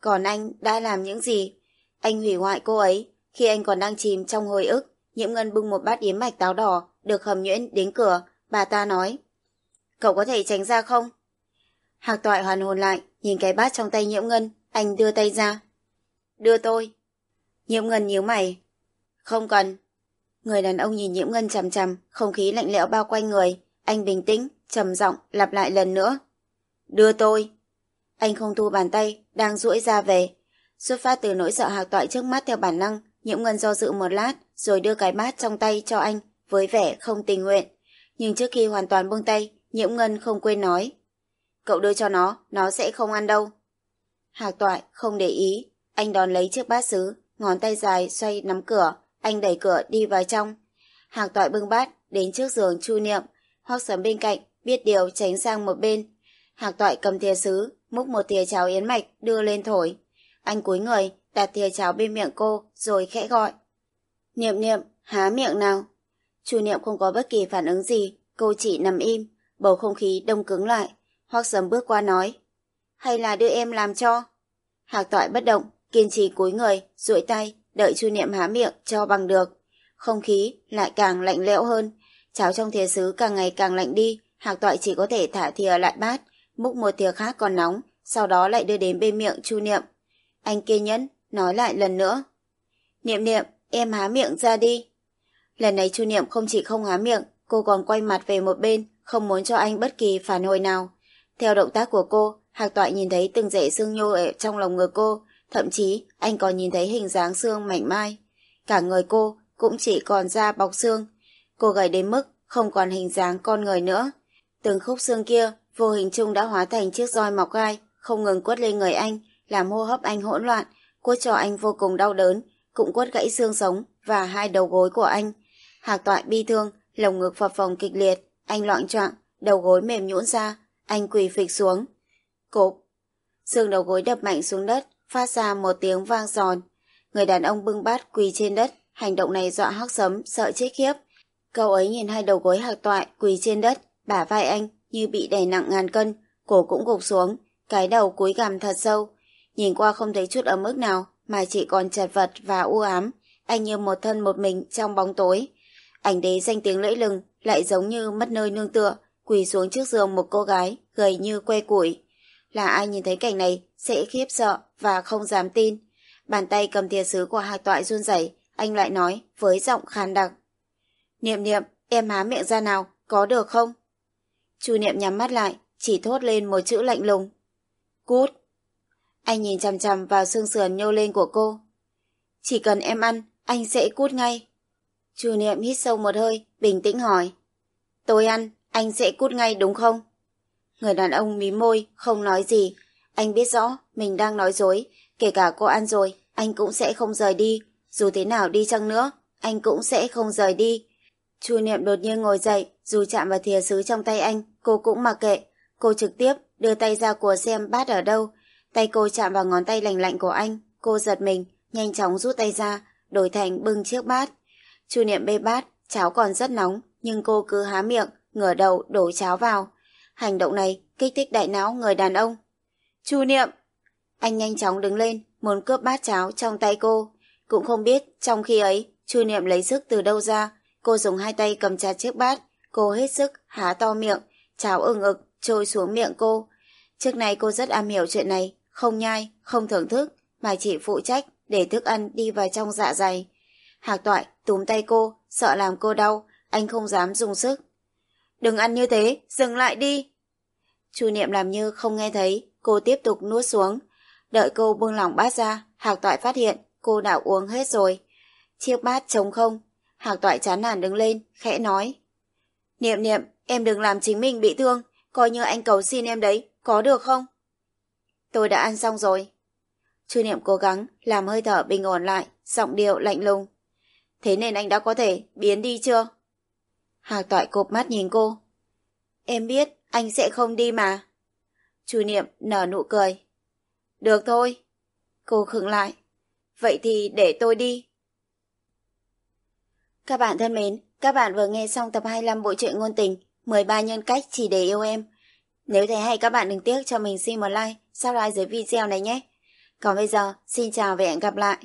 Còn anh đã làm những gì? Anh hủy hoại cô ấy, khi anh còn đang chìm trong hồi ức, Nhiễm Ngân bưng một bát yếm mạch táo đỏ, được hầm nhuyễn đến cửa, bà ta nói. Cậu có thể tránh ra không? Hạc toại hoàn hồn lại, nhìn cái bát trong tay Nhiễm Ngân, anh đưa tay ra. Đưa tôi. Nhiễm Ngân nhíu mày. Không cần. Người đàn ông nhìn Nhiễm Ngân chằm chằm, không khí lạnh lẽo bao quanh người. Anh bình tĩnh, trầm giọng lặp lại lần nữa. Đưa tôi. Anh không thu bàn tay, đang duỗi ra về. Xuất phát từ nỗi sợ hạc toại trước mắt theo bản năng, Nhiễm Ngân do dự một lát, rồi đưa cái bát trong tay cho anh, với vẻ không tình nguyện. Nhưng trước khi hoàn toàn buông tay, Nhiễm Ngân không quên nói. Cậu đưa cho nó, nó sẽ không ăn đâu. Hạc toại không để ý, anh đón lấy chiếc bát sứ, ngón tay dài xoay nắm cửa, anh đẩy cửa đi vào trong. Hạc toại bưng bát, đến trước giường chu niệm, hoác sớm bên cạnh, biết điều tránh sang một bên. Hạc toại cầm thìa sứ, múc một thìa cháo yến mạch, đưa lên thổi. Anh cúi người, đặt thìa cháo bên miệng cô, rồi khẽ gọi. Niệm niệm, há miệng nào. Chu niệm không có bất kỳ phản ứng gì, cô chỉ nằm im, bầu không khí đông cứng lại. Hoác sớm bước qua nói. Hay là đưa em làm cho? Hạc toại bất động, kiên trì cúi người, duỗi tay, đợi chu niệm há miệng cho bằng được. Không khí lại càng lạnh lẽo hơn. Cháo trong thìa sứ càng ngày càng lạnh đi, hạc toại chỉ có thể thả thìa lại bát, múc một thìa khác còn nóng, sau đó lại đưa đến bên miệng chu niệm. Anh kiên nhẫn, nói lại lần nữa. Niệm niệm, em há miệng ra đi. Lần này chu niệm không chỉ không há miệng, cô còn quay mặt về một bên, không muốn cho anh bất kỳ phản hồi nào. Theo động tác của cô, Hạc Toại nhìn thấy từng rễ xương nhô ở trong lòng ngực cô, thậm chí anh còn nhìn thấy hình dáng xương mảnh mai. Cả người cô cũng chỉ còn da bọc xương. Cô gầy đến mức không còn hình dáng con người nữa. Từng khúc xương kia vô hình chung đã hóa thành chiếc roi mọc gai, không ngừng quất lên người anh, làm hô hấp anh hỗn loạn, quất cho anh vô cùng đau đớn, cũng quất gãy xương sống và hai đầu gối của anh. Hạc Toại bi thương, lồng ngực phập phồng kịch liệt, anh loạn choạng, đầu gối mềm nhũn ra, anh quỳ phịch xuống. Cộp! Xương đầu gối đập mạnh xuống đất, phát ra một tiếng vang giòn. Người đàn ông bưng bát quỳ trên đất, hành động này dọa hắc sấm, sợ chết khiếp. Cậu ấy nhìn hai đầu gối hạc toại quỳ trên đất, bả vai anh như bị đè nặng ngàn cân, cổ cũng gục xuống, cái đầu cúi gằm thật sâu. Nhìn qua không thấy chút ấm ức nào, mà chỉ còn chật vật và u ám. Anh như một thân một mình trong bóng tối. Ảnh đế danh tiếng lẫy lừng, lại giống như mất nơi nương tựa, quỳ xuống trước giường một cô gái, gầy như que củi. Là ai nhìn thấy cảnh này sẽ khiếp sợ và không dám tin. Bàn tay cầm thìa sứ của hạc toại run rẩy, anh lại nói với giọng khàn đặc. Niệm niệm, em há miệng ra nào, có được không? Chu niệm nhắm mắt lại, chỉ thốt lên một chữ lạnh lùng. Cút. Anh nhìn chằm chằm vào xương sườn nhô lên của cô. Chỉ cần em ăn, anh sẽ cút ngay. Chu Niệm hít sâu một hơi, bình tĩnh hỏi. Tôi ăn, anh sẽ cút ngay đúng không? Người đàn ông mím môi, không nói gì. Anh biết rõ, mình đang nói dối. Kể cả cô ăn rồi, anh cũng sẽ không rời đi. Dù thế nào đi chăng nữa, anh cũng sẽ không rời đi. Chu Niệm đột nhiên ngồi dậy, dù chạm vào thìa sứ trong tay anh, cô cũng mặc kệ. Cô trực tiếp đưa tay ra của xem bát ở đâu. Tay cô chạm vào ngón tay lành lạnh của anh. Cô giật mình, nhanh chóng rút tay ra, đổi thành bưng chiếc bát. Chu Niệm bê bát, cháo còn rất nóng, nhưng cô cứ há miệng, ngửa đầu đổ cháo vào. Hành động này kích thích đại não người đàn ông. Chu Niệm! Anh nhanh chóng đứng lên, muốn cướp bát cháo trong tay cô. Cũng không biết trong khi ấy, Chu Niệm lấy sức từ đâu ra. Cô dùng hai tay cầm chặt chiếc bát, cô hết sức há to miệng, cháo ừng ực trôi xuống miệng cô. Trước này cô rất am hiểu chuyện này, không nhai, không thưởng thức, mà chỉ phụ trách để thức ăn đi vào trong dạ dày. Hạc toại túm tay cô, sợ làm cô đau, anh không dám dùng sức. Đừng ăn như thế, dừng lại đi. Chu Niệm làm như không nghe thấy, cô tiếp tục nuốt xuống. Đợi cô buông lỏng bát ra, Hạc toại phát hiện cô đã uống hết rồi. Chiếc bát trống không, Hạc toại chán nản đứng lên, khẽ nói. Niệm niệm, em đừng làm chính mình bị thương, coi như anh cầu xin em đấy, có được không? Tôi đã ăn xong rồi. Chu Niệm cố gắng làm hơi thở bình ổn lại, giọng điệu lạnh lùng. Thế nên anh đã có thể biến đi chưa? Hạc toại cộp mắt nhìn cô. Em biết anh sẽ không đi mà. Chu Niệm nở nụ cười. Được thôi. Cô khựng lại. Vậy thì để tôi đi. Các bạn thân mến, các bạn vừa nghe xong tập 25 bộ truyện ngôn tình 13 nhân cách chỉ để yêu em. Nếu thấy hay các bạn đừng tiếc cho mình xin một like, subscribe dưới video này nhé. Còn bây giờ, xin chào và hẹn gặp lại.